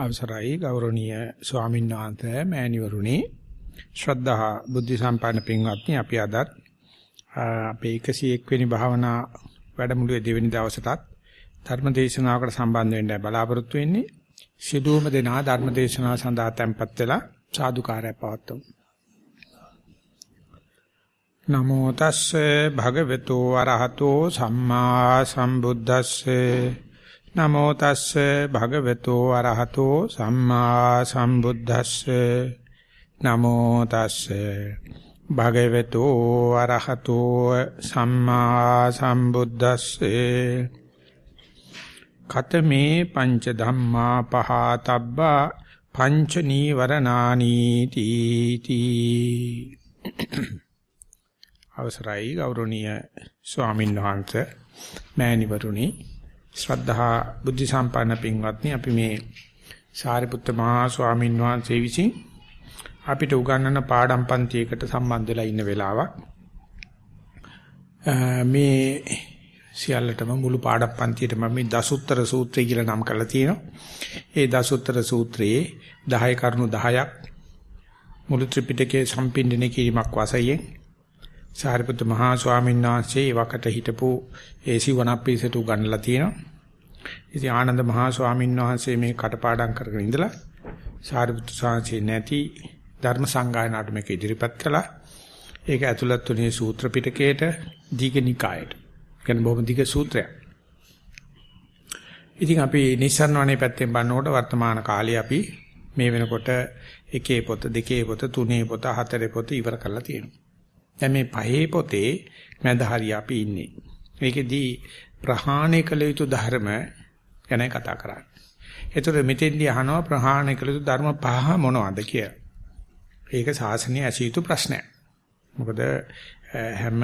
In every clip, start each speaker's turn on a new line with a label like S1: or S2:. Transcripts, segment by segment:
S1: අවසරයි ගෞරවනීය ස්වාමීන් වහන්සේ මෑණිවරුනි. ශ්‍රද්ධා බුද්ධ සම්පන්න පින්වත්නි අපි අදත් අපේ 101 වෙනි භාවනා වැඩමුළුවේ දෙවෙනි දවසටත් ධර්ම දේශනාවකට සම්බන්ධ වෙන්න බලාපොරොත්තු වෙන්නේ. සිදුවම දෙනා ධර්ම දේශනාව සඳහා tempත් වෙලා සාදුකාරය පවත්වමු. නමෝ තස්සේ භගවතු අරහතෝ සම්මා සම්බුද්දස්සේ. නමෝ තස්සේ භගවතු අරහතෝ සම්මා සම්බුද්දස්සේ. නමෝ තස්සේ භගවතු අරහතෝ සම්මා සම්බුද්දස්සේ. කතමේ පංච ධම්මා පහතබ්බා පංච නීවරණානි තීති. අවසරයි ගෞරවනීය ස්වාමීන් වහන්සේ මෑණිවරුනි. ශ්‍රද්ධා බුද්ධ සම්පන්න පින්වත්නි අපි මේ සාරිපුත්ත මහා ස්වාමීන් වහන්සේ විසින් අපිට උගන්වන පාඩම් පන්තියකට සම්බන්ධ වෙලා ඉන්න වෙලාවක් මේ සියල්ලටම මුළු පාඩම් පන්තියටම මේ දසුත්තර සූත්‍රය කියලා නම් කරලා තියෙනවා. ඒ දසුත්තර සූත්‍රයේ 10 කරුණු 10ක් මුළු ත්‍රිපිටකයේ සම්පින්දනය කිරීමක් වශයෙන් සාරිපුත්‍ර මහා ස්වාමීන් වහන්සේ වකට හිටපු ඒ සිවණප්පිසට උගන්වලා තියෙනවා. ඉතින් ආනන්ද මහා ස්වාමීන් වහන්සේ මේ කටපාඩම් කරගෙන ඉඳලා සාරිපුත්‍ර සාංශේ නැති ධර්ම සංගායනාවට මේක ඉදිරිපත් කළා. ඒක ඇතුළත් වුණේ සූත්‍ර පිටකයට දීඝනිකායට. කියන්නේ බොහොම දීඝ සූත්‍රයක්. ඉතින් අපි නිස්සාරණවනේ පැත්තෙන් බලනකොට වර්තමාන කාලේ අපි මේ වෙනකොට එකේ පොත දෙකේ පොත තුනේ පොත හතරේ පොත ඉවර කරලා තියෙනවා. දැන් මේ පහේ පොතේ මැද හරිය අපි ඉන්නේ. මේකෙදී ප්‍රහාණය කළ යුතු ධර්ම ගැන කතා කරන්නේ. ඒතර මෙතෙන්දී අහනවා ප්‍රහාණය කළ යුතු ධර්ම පහ මොනවද කියලා. ඒක සාසනීය ඇසියුතු ප්‍රශ්නයක්. මොකද හැම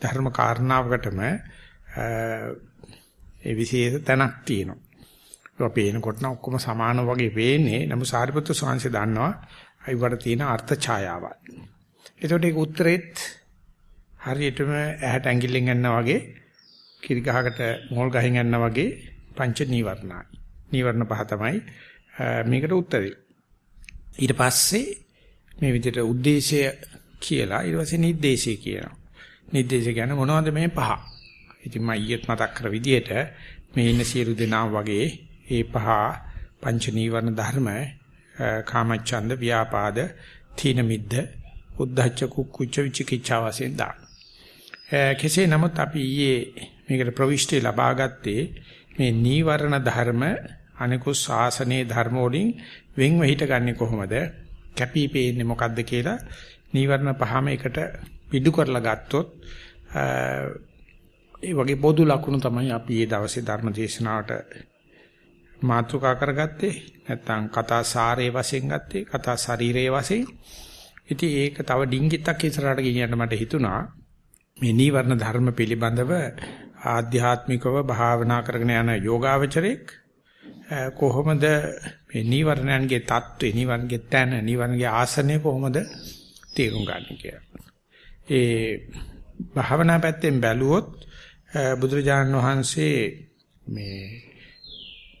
S1: ධර්ම කාරණාවකටම ඒ විශේෂ තැනක් තියෙනවා. අපි එනකොට නම් ඔක්කොම සමාන වගේ වෙන්නේ. නමුත් සාරිපුත්‍ර ස්වාමීන් දන්නවා අයිවට තියෙන අර්ථ ඡායාවක්. එතකොට ඒක උත්තරෙත් හරියටම ඇහැට ඇඟිල්ලෙන් යනවා වගේ කිරි ගහකට මෝල් ගහින් යනවා වගේ පංච නීවරණයි. නීවරණ පහ තමයි මේකට උත්තරේ. ඊට පස්සේ මේ විදිහට ಉದ್ದೇಶය කියලා ඊට පස්සේ නිर्देशය කියනවා. නිर्देश කියන්නේ මොනවද මේ පහ? ඉතින් මම ඊයේත් මතක් කර විදිහට මේ ඉන්න සියලු දෙනා වගේ මේ පහ පංච නීවරණ ධර්ම කාමච්ඡන්ද ව්‍යාපාද තීන මිද්ද උද්ධච්ච කුක්කුච්ච විචිකිච්ඡා වශයෙන් දාන කෙසේ නමුත් අපි ඊයේ මේකට ප්‍රවිෂ්ටි ලබා ගත්තේ මේ නීවරණ ධර්ම අනිකුත් ශාසනයේ ධර්ම වලින් වෙන්ව හිටගන්නේ කොහොමද? කැපී පෙනෙන්නේ මොකද්ද කියලා නීවරණ පහම එකට පිටු කරලා ගත්තොත් ඒ වගේ පොදු ලක්ෂණ තමයි අපි මේ දවසේ ධර්ම දේශනාවට මාතෘකා කරගත්තේ. නැත්නම් කතා සාරයේ වශයෙන් ගත්තේ කතා ශරීරයේ වශයෙන්. ඉතින් ඒක තව ඩිංගිත්තක් ඉස්සරහට ගෙනියන්න මට හිතුණා. මේ නීවරණ ධර්ම පිළිබඳව ආධ්‍යාත්මිකව භාවනා කරගෙන යන යෝගාවචරයක් කොහොමද මේ නීවරණයන්ගේ தત્ත්වේ නීවරණගේ තැන නීවරණගේ ආසනය කොහොමද තේරුම් ගන්න කියලා. ඒ භාවනා පැත්තෙන් බැලුවොත් බුදුරජාණන් වහන්සේ මේ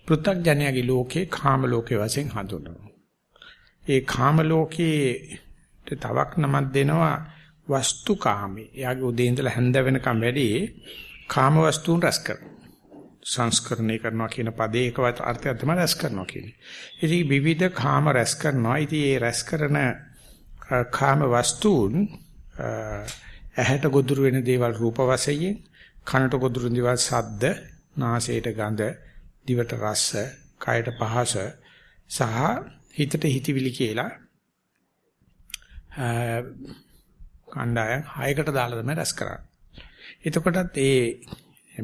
S1: පෘථග්ජනයාගේ ලෝකේ කාම ලෝකේ වශයෙන් හඳුන්වනවා. ඒ කාම ලෝකේ තවක් නමක් දෙනවා වස්තුකාමී. එයාගේ උදේ ඉඳලා හැන්ද වෙනකම් වැඩි කාම වස්තුන් රැස් කරනවා. සංස්කරණය කරනවා කියන පදේ එකවත් අර්ථය තමයි රැස් කරනවා කියන්නේ. ඉතින් විවිධ කාම රැස් කරනවා. ඉතින් ඒ රැස් කරන කාම වස්තුන් ඇහැට ගොදුරු වෙන දේවල් රූප වශයෙන්, කනට ගොදුරු දේවල් ශබ්ද, නාසයට ගඳ, දිවට රස, කයට පහස සහ හිතට හිතවිලි කියලා කණ්ඩායම් 6කට දාලා තමයි රැස් කරන්නේ. එතකොටත් ඒ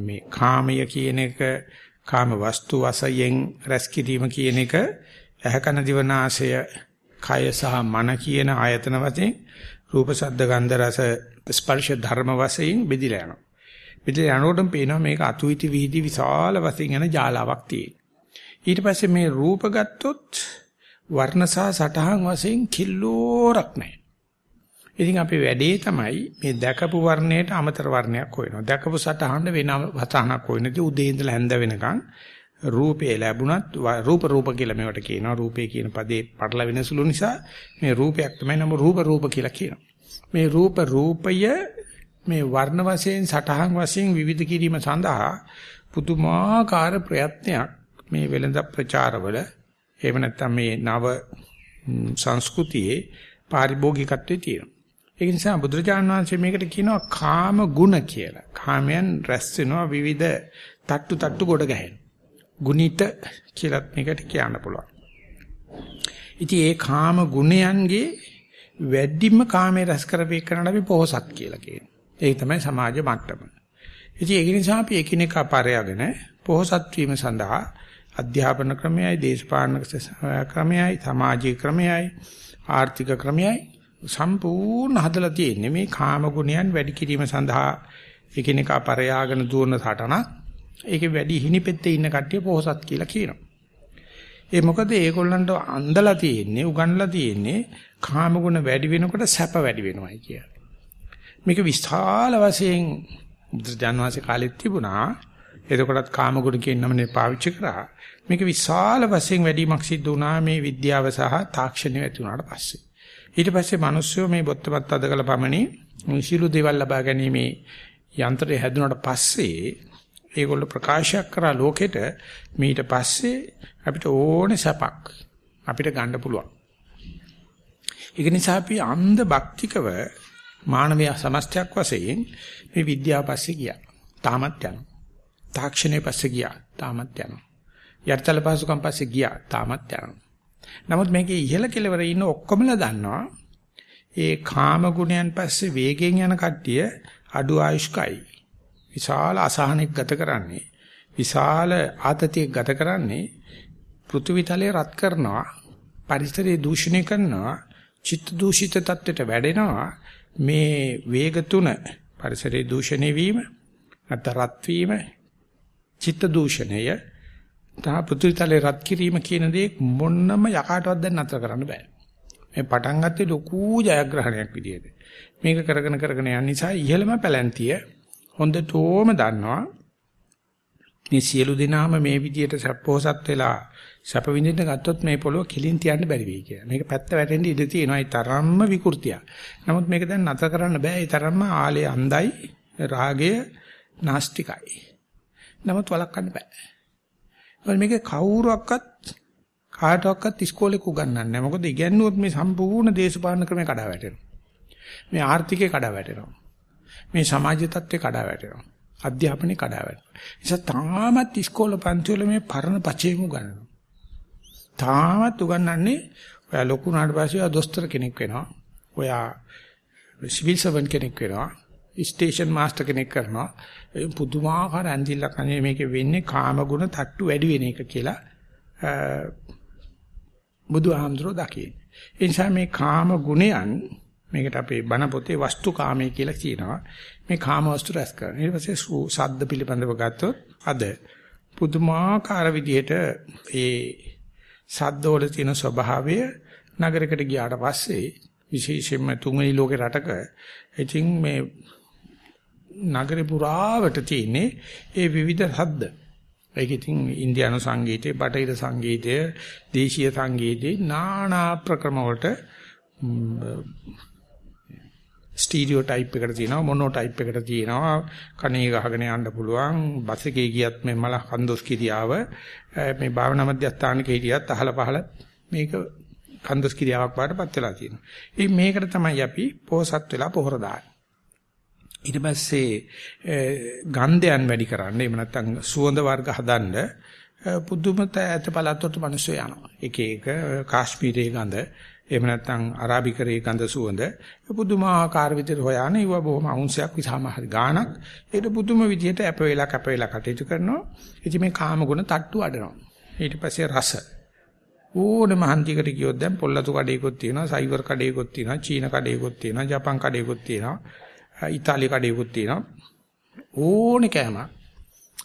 S1: මේ කාමය කියන එක කාම වස්තු වශයෙන් රැස් කිරීම කියන එක ඇහැකන දිවනාසය කය සහ මන කියන ආයතන වශයෙන් රූප ශබ්ද ගන්ධ රස ස්පර්ශ ධර්ම වශයෙන් බෙදිලා යනවා. බෙදලා යනකොටම පේනවා මේක අතුයිති විහිදි විශාල වශයෙන් යන ජාලාවක් තියෙන. ඊට පස්සේ මේ රූප ගත්තොත් වර්ණ සහ සටහන් වශයෙන් කිල්ලෝරක් නැහැ. ඉතින් අපේ වැඩේ තමයි මේ දැකපු වර්ණයට අමතර වර්ණයක් හොයනවා. දැකපු සටහන වෙන වතහනක් හොයනදී උදේ ඉඳලා හැන්ද වෙනකන් රූපේ ලැබුණත් රූප රූප කියලා මේවට කියනවා. රූපේ කියන පදේ පටල වෙන සුළු නිසා මේ රූපයක් තමයි නම රූප රූප කියලා කියනවා. මේ රූප රූපය මේ වර්ණ වශයෙන් සටහන් වශයෙන් විවිධ කිරීම සඳහා පුදුමාකාර ප්‍රයත්නයක් මේ වෙළඳ ප්‍රචාරවල එහෙම නැත්නම් මේ නව සංස්කෘතියේ පාරිභෝගිකත්වයේ තියෙනවා. ඒ නිසා බුදුරජාණන් වහන්සේ මේකට කියනවා කාම ගුණ කියලා. කාමයන් රැස් වෙනවා විවිධ තට්ටු තට්ටු ගොඩ ගැහෙන. ගුණිත කියලාත් මේකට කියන්න පුළුවන්. ඉතින් ඒ කාම ගුණයන්ගේ වැඩිම කාමයේ රැස් කරපේකනට අපි පොහසත් කියලා කියනවා. ඒක තමයි සමාජ මට්ටම. ඉතින් ඒක නිසා අපි එකිනෙකා පරයාගෙන පොහසත් වීම සඳහා අධ්‍යාපන ක්‍රමයයි, දේශපාලන ක්‍රමයයි, සමාජීය ක්‍රමයයි, ආර්ථික ක්‍රමයයි සම්පූර්ණ හදලා තියෙන්නේ මේ කාම ගුණයන් වැඩි කිරීම සඳහා එකිනෙකා පරයාගෙන දුවන සටනක්. ඒකේ වැඩි හිණිපෙත්තේ ඉන්න කට්ටිය පොහසත් කියලා කියනවා. ඒ මොකද ඒගොල්ලන්ට අන්දලා තියෙන්නේ, උගන්ලා තියෙන්නේ කාම ගුණ වැඩි වෙනකොට සැප වැඩි වෙනවායි කියලා. මේක විශාල වශයෙන් බුදුජානවාසේ කාලෙත් තිබුණා. එතකොටත් කාම ගුණ කියන නමනේ පාවිච්චි කරා. මේක විශාල වශයෙන් වැඩිමක් සිද්ධ වුණා මේ විද්‍යාව සහ තාක්ෂණය ඇති වුණාට පස්සේ. ඊට පස්සේ මිනිස්සු මේ බොත්තපත් අදකල පමණි සියලු දේවල් ලබා ගැනීමේ යන්ත්‍රය හැදුනට පස්සේ ඒගොල්ලෝ ප්‍රකාශයක් කරා ලෝකෙට මීට පස්සේ අපිට ඕනේ සපක් අපිට ගන්න පුළුවන්. ඒක නිසා අපි අන්ධ භක්තිකව මානවීය සමස්තයක් වශයෙන් මේ විද්‍යාව පස්සේ ගියා. තාමත් යනවා. තාක්ෂණය පස්සේ ගියා. තාමත් යනවා. යර්තල පහසුකම් පස්සේ ගියා. තාමත් යනවා. නමුත් මේකේ ඉහළ කෙළවරේ ඉන්න ඔක්කොමලා දන්නවා ඒ කාම ගුණයන් පස්සේ වේගෙන් යන කට්ටිය අඩු ආයුෂ්කයි. විශාල අසහනෙක් ගත කරන්නේ. විශාල ආතතියක් ගත කරන්නේ පෘථිවි තලය රත් කරනවා. පරිසරය දූෂණය කරනවා. චිත්ත දූෂිත තත්ත්වයට වැඩෙනවා. මේ වේග තුන පරිසරයේ දූෂණය වීම නැත්නම් රත් වීම චිත්ත දූෂණය තා පෘථිවිතලේ රත් කිරීම කියන දේ මොන්නම යකාටවත් දැන් නතර කරන්න බෑ. මේ පටන් ගත්තේ ලොකු ජයග්‍රහණයක් විදියට. මේක කරගෙන කරගෙන යන නිසා ඉහළම පැලැන්තිය හොඳටම දන්නවා. මේ සියලු දෙනාම මේ විදියට සප්පෝසත් වෙලා සැප විඳින්න ගත්තොත් මේ පොළොව කිලින් තියන්න බැරි වෙයි කියලා. මේක පැත්ත වැටෙන්න ඉඩ තියෙනවා. ඒ තරම්ම විකෘතිය. නමුත් මේක දැන් නතර කරන්න බෑ. ඒ තරම්ම ආලේ අන්දයි රාගය නාස්තිකයි. නමුත් වළක්වන්න බෑ. මොකද මේක කවුරුවක්වත් කාටවත් ඉස්කෝලේ උගන්වන්නේ නැහැ. මොකද ඉගෙනුවොත් මේ සම්පූර්ණ දේශපාලන ක්‍රමේ කඩා වැටෙනවා. මේ ආර්ථිකේ කඩා වැටෙනවා. මේ සමාජ තත්ත්වේ කඩා වැටෙනවා. අධ්‍යාපනයේ කඩා වැටෙනවා. නිසා තාමත් ඉස්කෝල පන්ති වල මේ පරණ පචේම උගන්වනවා. තාමත් උගන්වන්නේ ඔයා ලොකු නාඩ පස්සේ ඔයා දොස්තර කෙනෙක් වෙනවා. ඔයා සිවිල් සර්වන් කෙනෙක් වෙනවා. ස්ටේෂන් මාස්ටර් කෙනෙක් කරනවා. පුදුමාකාර ඇඳිල්ලක් අනේ මේකේ වෙන්නේ කාම ගුණ තට්ටු වැඩි වෙන එක කියලා බුදුහාමුදුරෝ දකින්නේ. ඒ නිසා මේ කාම ගුණයන් මේකට අපේ බණ පොතේ වස්තු කාමයේ කියලා කියනවා. මේ කාම වස්තු රැස් කරන. ඊට පස්සේ සද්ද පිළිබඳව ගත්තොත් අද පුදුමාකාර විදිහට ඒ සද්දවල තියෙන ස්වභාවය නගරයකට ගියාට පස්සේ විශේෂයෙන්ම තුන්වෙනි ලෝකේ රටක ඉතින් මේ නගරේ පුරාවට තියෙන්නේ ඒ විවිධ ශබ්ද. ඒක ඉතින් ඉන්දියානු සංගීතය, බටහිර සංගීතය, දේශීය සංගීතේ নানা ප්‍රක්‍රම වලට ස්ටීරියෝ ටයිප් එකට තියෙනවා මොනෝ ටයිප් එකට තියෙනවා කණේ ගහගෙන යන්න පුළුවන් බස් එකේ ගියත් මේ මල කන්දොස් කිරියාව මේ භාවනා මධ්‍යස්ථානක හිටියත් අහල පහල මේක කන්දොස් කිරියාවක් වඩපත් වෙලා තියෙනවා. ඉතින් මේකට තමයි අපි පොහසත් වෙලා පොහොර දාන්නේ. ඊට පස්සේ ගන්ධයන් වැඩි කරන්න එහෙම නැත්නම් සුවඳ වර්ග හදන්න පුදුමත ඇත පළාතට මිනිස්සු යනවා. එක එක කාශ්මීරයේ ගඳ එහෙම නැත්නම් අරාබිකරයේ ගඳ සුවඳ පුදුමාකාර විදිහට හොයන ඒව බොහොම අංශයක් විසාම හරි ගානක් ඒක පුදුම විදිහට අප වේලා කැප වේලා කටයුතු කරනවා. ඉතින් මේ කාම ගුණ තට්ටු අඩනවා. ඊට පස්සේ රස ඕනම හන්දියකට ගියොත් දැන් පොල්ලතු කඩේකුත් තියෙනවා, සයිවර් කඩේකුත් තියෙනවා, චීන කඩේකුත් තියෙනවා, ජපන් කඩේකුත් තියෙනවා. ඉතාලි කඩේකුත් තියෙනවා. ඕනේ කෑමක්.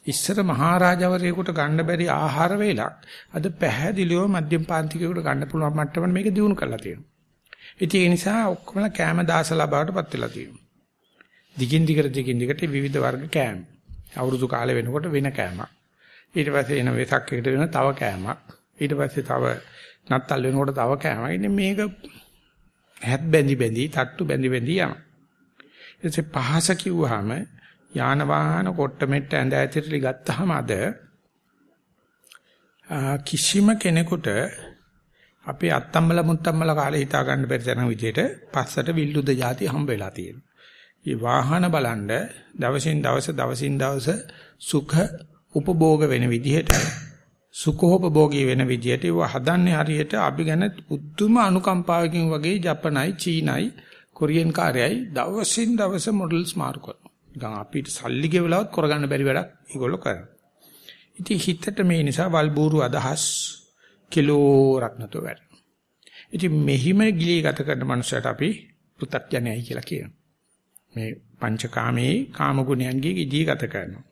S1: ඉස්සර මහරජවරයෙකුට ගන්න බැරි ආහාර වේලක් අද පැහැදිලිව මධ්‍යම පාන්තිකයෙකුට ගන්න පුළුවන් මට්ටමට මේක දිනු කරලා තියෙනවා. ඉතින් ඒ නිසා ඔක්කොම කෑම දාසලා බවටපත් වෙලා තියෙනවා. දිගින් දිගට දිගින් දිගට විවිධ වර්ග කෑම. අවුරුදු කාලේ වෙනකොට වෙන කෑමක්. ඊට පස්සේ එන වෙසක් එකට වෙන තව කෑමක්. ඊට පස්සේ තව නත්තල් වෙනකොට තව කෑමක්. ඉතින් මේක හැත් බැඳි බැඳි, තට්ටු බැඳි බැඳි යනවා. ඊටසේ පහස කිව්වහම යාන වාහන කොට මෙට්ට ඇඳ ඇතිරලි ගත්තාම අද කිසිම කෙනෙකුට අපේ අත්තම්මල මුත්තම්මල කාලේ හිතා ගන්න බැරි තරම් විදිහට පස්සට විල්ලුද જાති හම්බ වෙලා තියෙනවා. මේ වාහන බලන්න දවසින් දවස දවසින් දවස සුඛ උපභෝග වෙන විදිහට සුඛෝපභෝගී වෙන විදිහට ඒව හදන්නේ හරියට අපි ගැන උතුම් අනුකම්පාවකින් වගේ ජපනයි චීනයි කොරියන් කාර්යයි දවසින් දවස මොඩල්ස් මාරු කරනවා. නිකන් අපිට සල්ලි ගෙවලවත් කරගන්න බැරි වැඩක් ඒගොල්ලෝ කරනවා. ඉතින් හිතට මේ නිසා වල්බూరు අදහස් කිලෝරක් නැතුව වැඩ. ඉතින් මෙහිම ගිලී ගත කරන මනුස්සයට අපි පුතත්ජනයයි කියලා කියනවා. මේ පංචකාමයේ කාම ගුණයන්ගේ ගිලී ගත කරනවා.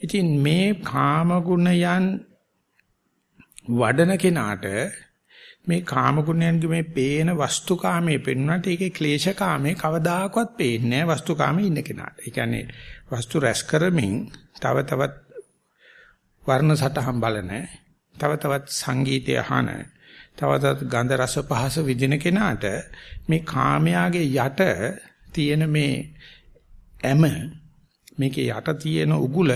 S1: ඉතින් මේ කාම ගුණයන් වඩන කෙනාට මේ කාම ගුණයන්ගේ මේ පේන වස්තුකාමයේ පෙන්වන්නට ඒකේ ක්ලේශකාමයේ කවදාකවත් පේන්නේ නැහැ වස්තුකාමයේ ඉන්න කෙනාට. ඒ කියන්නේ වස්තු රැස් කරමින් තව තවත් වර්ණ සටහන් බලන තව තවත් සංගීතය අහන තව තවත් ගන්ධ රස පහස විඳින කෙනාට මේ කාමයාගේ යට තියෙන මේ ඇම මේකේ යට තියෙන උගුල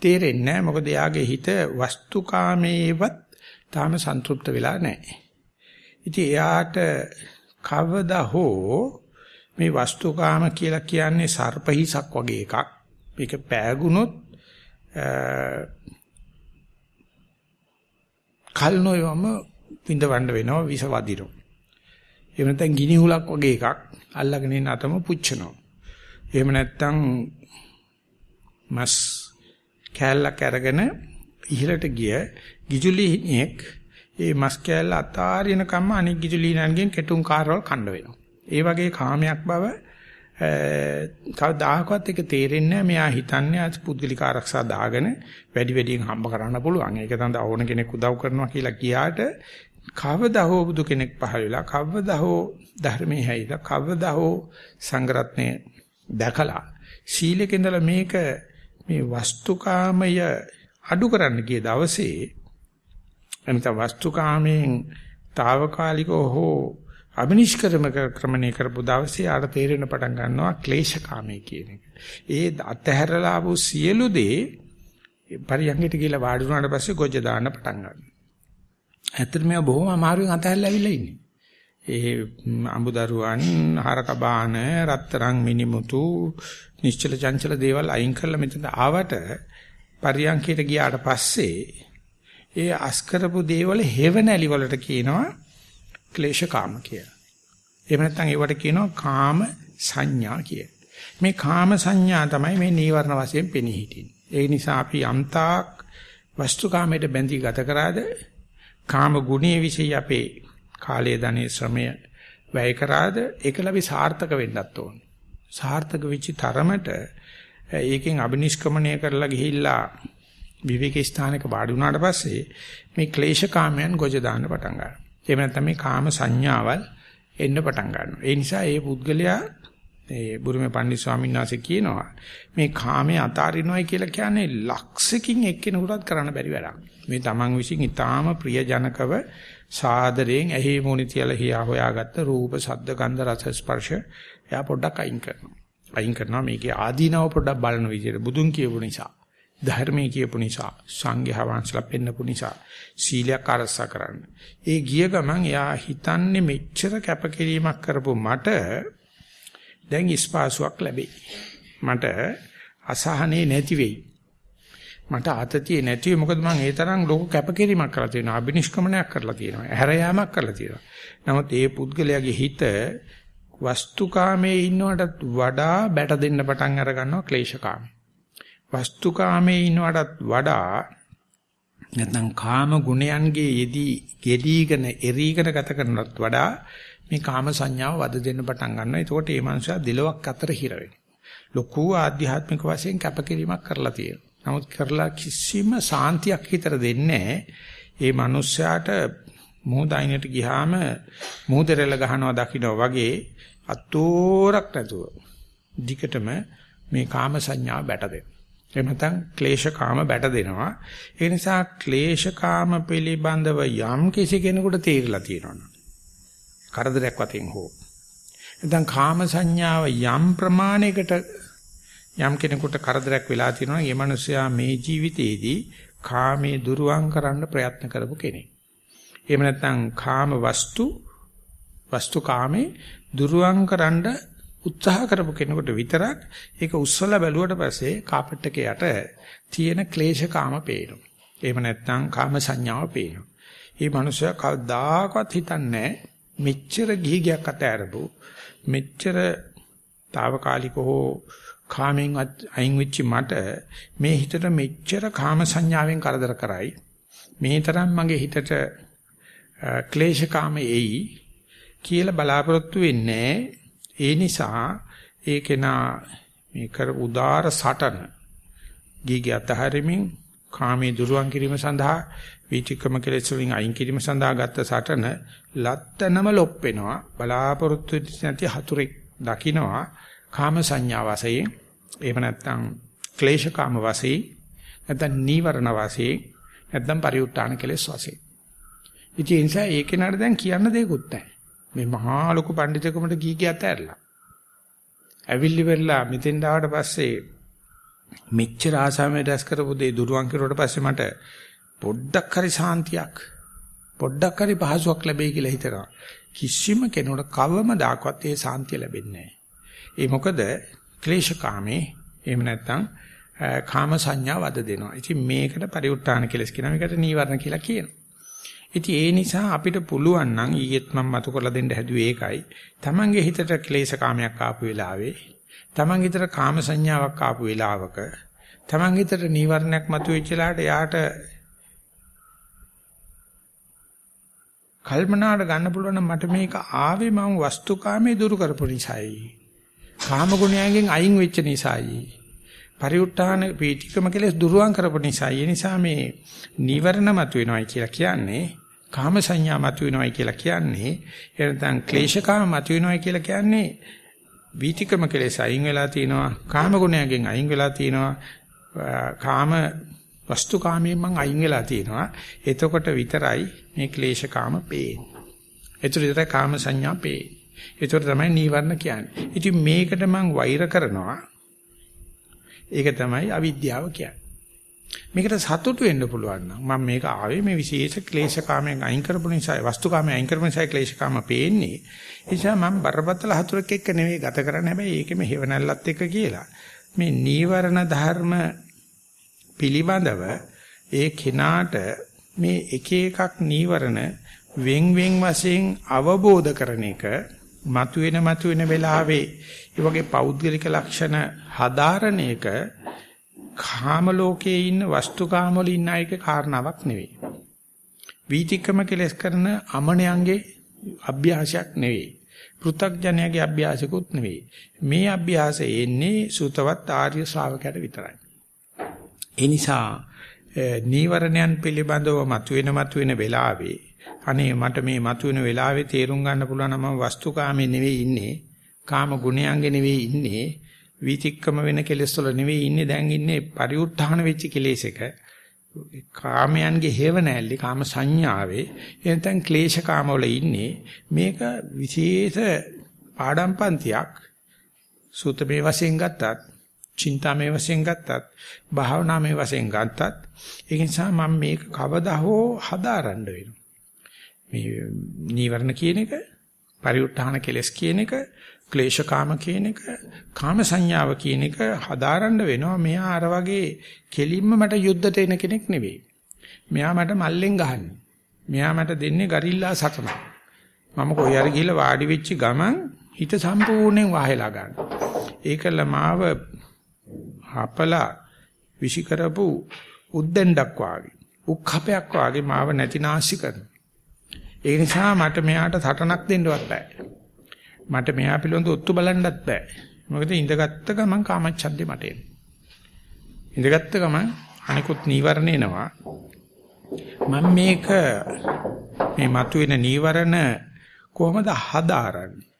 S1: තේරෙන්නේ නැහැ මොකද එයාගේ හිත වස්තුකාමේවත් තාම සන්තුෂ්ත වෙලා නැහැ. ඉතින් එයාට කවදා හෝ මේ වස්තුකාම කියලා කියන්නේ සර්පහිසක් වගේ එකක්. මේක පෑගුණොත් කල් නොයවම විඳවන්න වෙනවා විස වදිනවා. එහෙම නැත්නම් ගිනි හුලක් වගේ එකක් අල්ලගෙන ඉන්න අතම පුච්චනවා. එහෙම නැත්නම් මස් කෑල්ලක් අරගෙන ඉහළට ගිය ගිජුලිනියෙක් ඒ මස් කෑල්ල අතාරින කම්ම අනික් ගිජුලිනන්ගෙන් කෙටුම් කාරවල් කණ්ඩ වෙනවා. ඒ වගේ කාමයක් බව කවදාහකවත් ඒක තේරෙන්නේ නැහැ. මෙයා හිතන්නේ අද පුද්ගලික ආරක්ෂා දාගෙන වැඩි වැඩියෙන් හම්බ කරන්න පුළුවන්. ඒක තමයි ඕන කෙනෙක් උදව් කරනවා කියලා කියාට කවදා හෝ බුදු කෙනෙක් පහළ වෙලා කවදා හෝ ධර්මයේ හැයිලා කවදා හෝ සංගරත්නය දැකලා සීලෙක ඉඳලා මේක මේ වස්තුකාමය අඩු කරන්න ගිය දවසේ එනිත වස්තුකාමයෙන් తాවකාලිකව හෝ අබිනිෂ්ක්‍රම ක්‍රමණය කරපු දවසේ ආර තේරෙන පටන් ගන්නවා ක්ලේශකාමී කියන එක. ඒ අතහැරලා ආපු සියලු දේ පරියංගිට ගිහලා වාඩි වුණාට පස්සේ ගොජ දාන්න පටන් ගන්නවා. ඇත්තට මේවා බොහොම අමාරුවෙන් අතහැරලා ඇවිල්ලා ඉන්නේ. ඒ අඹදරුවන් හරක බාන රත්තරන් මිනිමුතු නිශ්චල චංචල දේවල් අයින් කරලා මෙතන ආවට පරියංගිට ගියාට පස්සේ ඒ අස්කරපු දේවල් හේවණලි වලට කියනවා ක්ලේශකාම කියලා. එහෙම නැත්නම් ඒවට කියනවා කාම සංඥා කියලා. මේ කාම සංඥා තමයි මේ නීවරණ වශයෙන් පෙනී හිටින්නේ. ඒ නිසා අපි යම්තාක් වස්තුකාමයට බැඳී ගත කරාද කාම ගුණයේ વિશે අපේ කාලය ධනෙ ශ්‍රමය වැය කරාද ඒක ලැබි සාර්ථක වෙන්නත් ඕන. සාර්ථක වෙච්ච තරමට ඒකෙන් අබිනිෂ්ක්‍මණය කරලා ගිහිල්ලා විවේක ස්ථානයක වාඩි වුණාට පස්සේ මේ ක්ලේශ කාමයන් ගොජ දාන්න පටන් ගන්නවා. එහෙම නැත්නම් මේ කාම සංඥාවල් එන්න පටන් ගන්නවා. ඒ නිසා ඒ පුද්ගලයා ඒ බුරුමේ පණ්ඩිත ස්වාමීන් වහන්සේ කියනවා මේ කාමයේ අතාරිනවයි කියලා කියන්නේ ලක්ෂකින් එක්කෙනෙකුටත් කරන්න බැරි වැඩක්. මේ Taman විසින් ඊටාම ප්‍රියජනකව සාදරයෙන් ඇහි මොනි තියලා හියා හොයාගත්ත රූප, ශබ්ද, ගන්ධ, රස, ස්පර්ශ එයා පොඩ්ඩක් අයින් කරනවා. අයින් කරනවා මේකේ ආදීනව පොඩ්ඩක් බලන විදිහට බුදුන් කියපු නිසා. ධර්මයේ කියපු නිසා සංඝයා වහන්සේලා පෙන්නපු නිසා සීලයක් අරසා කරන්න. ඒ ගිය ගමන් එයා හිතන්නේ මෙච්චර කැපකිරීමක් කරපු මට දැන් ස්පාසුවක් ලැබෙයි. මට අසහනේ නැති වෙයි. මට ආතතිය නැති වෙයි මොකද මම ඒ තරම් ලෝක කැපකිරීමක් කරලා තියෙනවා. අබිනිෂ්ක්‍මණයක් කරලා තියෙනවා. ඇහැර යාමක් කරලා තියෙනවා. නමුත් ඒ පුද්ගලයාගේ හිත වස්තුකාමයේ ඉන්නවටත් වඩා බැට දෙන්න පටන් අර ගන්නවා ක්ලේශකාමී. වස්තුකාමයේ ඉන්නවටත් වඩා නැත්නම් කාම ගුණයන්ගේ යෙදී ගෙඩීගෙන එරීගෙන ගත කරනවත් වඩා මේ කාම සංඥාව වද දෙන්න පටන් ගන්නවා. එතකොට මේ මනුස්සයා දිලවක් අතර හිර ලොකු ආධ්‍යාත්මික වශයෙන් කැපකිරීමක් කරලා තියෙනවා. නමුත් කරලා කිසිම සාන්තියක් හිතර දෙන්නේ ඒ මනුස්සයාට මොහොතයිනට ගියාම මොහොතරෙල ගහනවා දකින්න වගේ අතෝරක් නැතුව දිකටම මේ කාම සංඥාව බැට දෙනවා. එහෙම නැත්නම් ක්ලේශකාම බැට දෙනවා. ඒ නිසා ක්ලේශකාම පිළිබඳව යම් කිසි කෙනෙකුට තීරලා තියෙනවා. කරදරයක් වතින් හෝ. නැත්නම් කාම සංඥාව යම් ප්‍රමාණයකට යම් කෙනෙකුට කරදරයක් වෙලා තියෙනවා. ඒ මනුස්සයා මේ ජීවිතේදී කාමයේ දුරුවන් කරන්න ප්‍රයත්න කරපු කෙනෙක්. එහෙම නැත්නම් කාම වස්තු වස්තු කාමේ දුරුවන් කරන්න උත්සාහ කරපු කෙනෙකුට විතරක් ඒක උස්සලා බැලුවට පස්සේ කාපට් එකේ යට තියෙන ක්ලේශ කාම පේනවා. එහෙම නැත්නම් කාම සංඥාව පේනවා. මේ මිනිස්සයා කවදාකවත් හිතන්නේ මෙච්චර ගිහිගයක් අතෑරපු මෙච්චර తాවකාලික හෝ කාමෙන් අයින් වෙච්ච මට මේ හිතට මෙච්චර කාම සංඥාවෙන් කරදර කරයි මේ තරම් මගේ හිතට ක්ලේශ කාම එයි කියලා බලාපොරොත්තු වෙන්නේ ඒ නිසා ඒ කෙනා මේ කර උදාර සටන ගීගේ අතහරිමින් කාමයේ දුරුවන් කිරීම සඳහා වීතික්‍රම කෙලෙස් වලින් අයින් කිරීම සඳහා ගත්ත සටන ලත්තනම ලොප් වෙනවා බලාපොරොත්තු නැති හතුරෙක් දකින්නවා කාම සංඥා වශයෙන් එහෙම නැත්නම් ක්ලේශ කාම වශයෙන් නැත්නම් නීවරණ වශයෙන් නැත්නම් පරිඋත් ทาน කෙලෙස් වශයෙන් ඉතින් ඒ නිසා ඒ කෙනාට දැන් කියන්න දෙයක්වත් නැහැ මේ මහා ලොකු පඬිතුකමට ගී කිය ඇතැරලා. ඇවිල්ලි වෙලා මෙතෙන් ආවට පස්සේ මෙච්චර ආසාවෙන් රැස් කරපු දේ දුරුවන් කරුවට පස්සේ මට පොඩ්ඩක් හරි සාන්තියක් පොඩ්ඩක් හරි පහසුවක් ලැබෙයි කියලා හිතනවා. කිසිම කෙනෙකුට කවම දාකවත් ඒ සාන්තිය ලැබෙන්නේ නැහැ. ඒ මොකද ක්ලේශකාමේ එහෙම නැත්නම් කාම සංඥා වද දෙනවා. ඉතින් මේකට පරිඋත් ทาน කෙලස් කියනවා. මේකට නීවරණ කියලා කියනවා. ඉතින් ඒ නිසා අපිට පුළුවන් නම් ඊයේත් මම මතු කරලා දෙන්න හැදුවේ ඒකයි. Tamange හිතට ක්ලේශ කාමයක් ආපු වෙලාවේ, Taman හිතට කාම සංඥාවක් ආපු වෙලාවක, Taman හිතට නීවරණයක් මතුවෙච්ච වෙලාවට යාට කල්පනාට ගන්න පුළුවන් නම් මට මේක ආවේ මම වස්තුකාමයේ දුරු කරපු නිසායි. කාම ගුණයෙන් අයින් වෙච්ච නිසායි. පරිඋත්ථාන පීඨිකම කෙලස් දුරුවන් කරපු නිසා ඒ නිසා මේ නීවරණ මතුවෙනවයි කියලා කියන්නේ කාම සංඥා මතුවෙනවයි කියලා කියන්නේ එනතන් ක්ලේශකාම මතුවෙනවයි කියලා කියන්නේ වීතිකම කෙලෙස අයින් වෙලා තිනවා කාම ගුණයෙන් අයින් වෙලා තිනවා කාම වස්තු කාමයෙන් මං අයින් වෙලා තිනවා එතකොට විතරයි මේ ක්ලේශකාම පේන්නේ. එතකොට විතරයි කාම සංඥා පේන්නේ. එතකොට තමයි නීවරණ කියන්නේ. ඉතින් මේකට මං වෛර කරනවා. ඒක තමයි අවිද්‍යාව කියන්නේ. මේකට සතුටු වෙන්න පුළුවන් නම් මම මේක ආවේ මේ විශේෂ ක්ලේශකාමයෙන් අයින් කරපු නිසා වස්තුකාමයෙන් අයින් කරපු නිසා ක්ලේශකාම පේන්නේ. ඒ නිසා මම බරපතල හතුරෙක් එක්ක නෙවෙයි ගත කරන්නේ හැබැයි ඒකෙම හේවණල්ලත් එක්ක කියලා. මේ නීවරණ ධර්ම පිළිබඳව ඒ කෙනාට මේ එක එකක් නීවරණ වෙන් වෙන් වශයෙන් අවබෝධ කරන එක මතුවෙන මතුවෙන වෙලාවේ ඒ වගේ පෞද්ගලික ලක්ෂණ හදාරණ එක කාම ලෝකයේ ඉන්න වස්තුකාම වල ඉන්න අයගේ කාරණාවක් නෙවෙයි. වීතික්‍රම කෙලස් කරන අමනයන්ගේ අභ්‍යාසයක් නෙවෙයි. පෘථග්ජනයාගේ අභ්‍යාසකුත් නෙවෙයි. මේ අභ්‍යාසය එන්නේ සූතවත් ආර්ය ශ්‍රාවකයට විතරයි. ඒ නිසා නීවරණයන් පිළිබඳව මතුවෙන මතුවෙන වෙලාවේ අනේ මට මේ මතුවෙන වෙලාවේ තේරුම් ගන්න පුළුවන් නම් මම වස්තුකාමේ නෙවෙයි ඉන්නේ කාම ගුණයන්ගේ නෙවෙයි ඉන්නේ විතික්කම වෙන කෙලෙස් වල නෙවෙයි ඉන්නේ. දැන් ඉන්නේ පරිඋත්ථාන වෙච්ච කෙලෙසක කාමයන්ගේ හේව නැල්ලි කාම සංඥාවේ. එතෙන් ක්ලේශ කාම වල ඉන්නේ. මේක විශේෂ පාඩම් පන්තියක්. සූත්‍රමේ වශයෙන් ගත්තත් චින්තාමේ වශයෙන් ගත්තත් භාවනාමේ වශයෙන් ගත්තත් ඒ නිසා මම මේක කවදා හෝ හදාරන්න වෙනවා. මේ නීවරණ කියන එක පරිඋත්ථාන කෙලස් කියන එක ක්ලේශකාම කියන එක කාම සංඥාව කියන එක හදාරන්න වෙනවා. මෙයා අර වගේ කෙලින්ම මට යුද්ධට එන කෙනෙක් නෙවෙයි. මෙයා මට මල්ලෙන් ගහන්නේ. මෙයා මට දෙන්නේ ගරිල්ලා සටන මම කොයි හරි ගිහලා වාඩි වෙච්ච ගමන් හිත සම්පූර්ණයෙන් වහලා ගන්න. ඒකල මාව හපලා විෂි කරපු උද්දෙන්ඩක් වාගේ උක්ඛපයක් වාගේ මාව නැතිනාශි කරන ඒ නිසා මට මෙයාට සටනක් දෙන්නවත් බෑ. මට මෙහා පිළිබඳ ඔත්තු බලන්නත් බෑ. මොකද ඉඳගත්ත ගමන් කාමච්ඡන්දේ මට එන. ඉඳගත්ත ගමන් අනිකුත් නීවරණ එනවා. මම මේක මේ මතුවෙන නීවරණ කොහොමද හදාරන්නේ?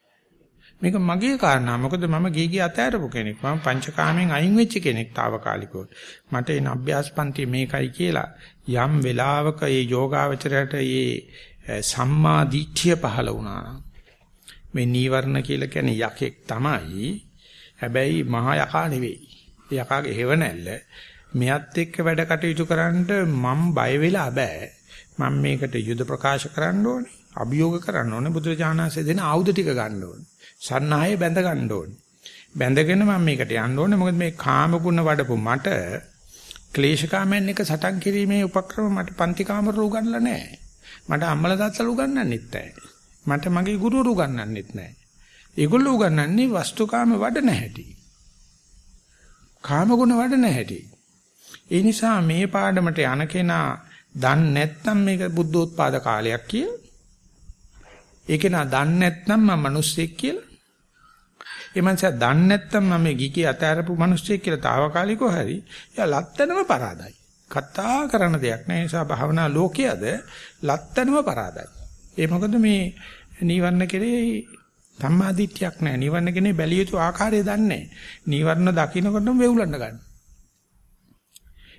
S1: මේක මගේ කාරණා. මොකද මම ගී ගී අතෑරපු කෙනෙක්. මම පංචකාමෙන් අයින් වෙච්ච කෙනෙක් తాවකාලිකව. මට එන අභ්‍යාසපන්ති මේකයි කියලා යම් වෙලාවක මේ යෝගාවචරයට මේ සම්මා දිට්ඨිය පහළ වුණා. මේ නීවරණ කියලා කියන්නේ යකෙක් තමයි. හැබැයි මහා යකා නෙවෙයි. යකාගේ හේව නැල්ල. මෙයත් එක්ක වැඩ කටයුතු කරන්න මම බය වෙලා බෑ. මම මේකට යුද ප්‍රකාශ කරන්න ඕනේ. අභියෝග කරන්න ඕනේ. බුදුරජාණන්සේ දෙන ආයුධ ටික ගන්න ඕනේ. සන්නාහය බැඳ ගන්න ඕනේ. බැඳගෙන මම මේකට යන්න ඕනේ. මොකද මේ කාම ගුණ වඩපු මට ක්ලේශකාමයන් එක සටන් කිරීමේ උපක්‍රම මට පන්ති කාමර උගන්ලා නැහැ. මට අම්මලා තාත්තලා උගන්වන්නෙත් නැහැ. මට මගේ ගුරුවරු උගන්වන්නෙත් නැහැ. ඒගොල්ලෝ උගන්වන්නේ වස්තුකාම වඩන හැටි. කාම ගුණ වඩන හැටි. ඒ නිසා මේ පාඩමට යන කෙනා දන්නේ නැත්නම් මේක බුද්ධෝත්පාද කාලයක් කියලා. ඒක නා දන්නේ නැත්නම් මම මිනිස්සෙක් කියලා. ඒ මනස දන්නේ නැත්නම් මම මේ ගිකේ අතෑරපු මිනිස්සෙක් කියලා తాවකාලිකව හරි. එයා ලැත්තනම පරාදයි. කතා කරන දෙයක් නෑ. ඒ නිසා භාවනා ලෝකයේද ලැත්තනම පරාදයි. ඒ මොකද මේ නීවරණ කෙරේ සම්මාදිට්ඨියක් නෑ. නීවරණ කෙනේ බැලිය යුතු ආකාරය දන්නේ නෑ. නීවරණ දකින්නකොටම වෙවුලන්න ගන්න.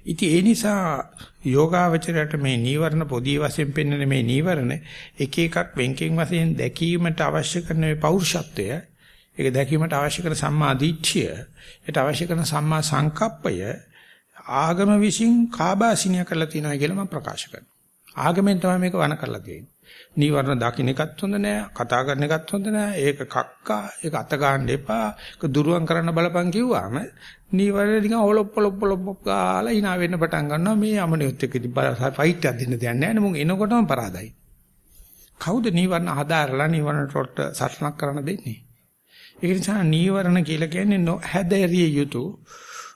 S1: ඉතින් ඒ නිසා යෝගාවචරයට මේ නීවරණ පොදී වශයෙන් පෙන්වන මේ නීවරණ එක එකක් වෙන්කෙන් වශයෙන් දැකීමට අවශ්‍ය කරන මේ පෞරුෂත්වය ඒක දැකීමට අවශ්‍ය කරන සම්මා දිට්ඨිය ඒට අවශ්‍ය කරන සම්මා සංකප්පය ආගම විසින් කාබාසිනිය කරලා තියෙනවා කියලා මම ප්‍රකාශ කරනවා. ආගමෙන් තමයි මේක වණ කරලා තියෙන්නේ. නීවරණ දකින්න එකත් හොඳ නෑ, කතා කරන එකත් හොඳ නෑ. ඒක කක්කා, ඒක අත ගන්න එපා. ඒක දුරුවන් කරන්න බලපන් කිව්වම නීවරණ නිකන් ඔලොප් ඔලොප් ඔලොප් ගාලා hina වෙන්න පටන් ගන්නවා. මේ යමනියොත් එක්ක ෆයිට් එකක් දෙන්න දෙයක් නෑ. මුන් එනකොටම පරාදයි. කවුද නීවරණ හදාරලා නීවරණ රොට්ට සටනක් කරන්න දෙන්නේ? ඒක නිසා නීවරණ කියලා කියන්නේ නොහැදරිය යුතු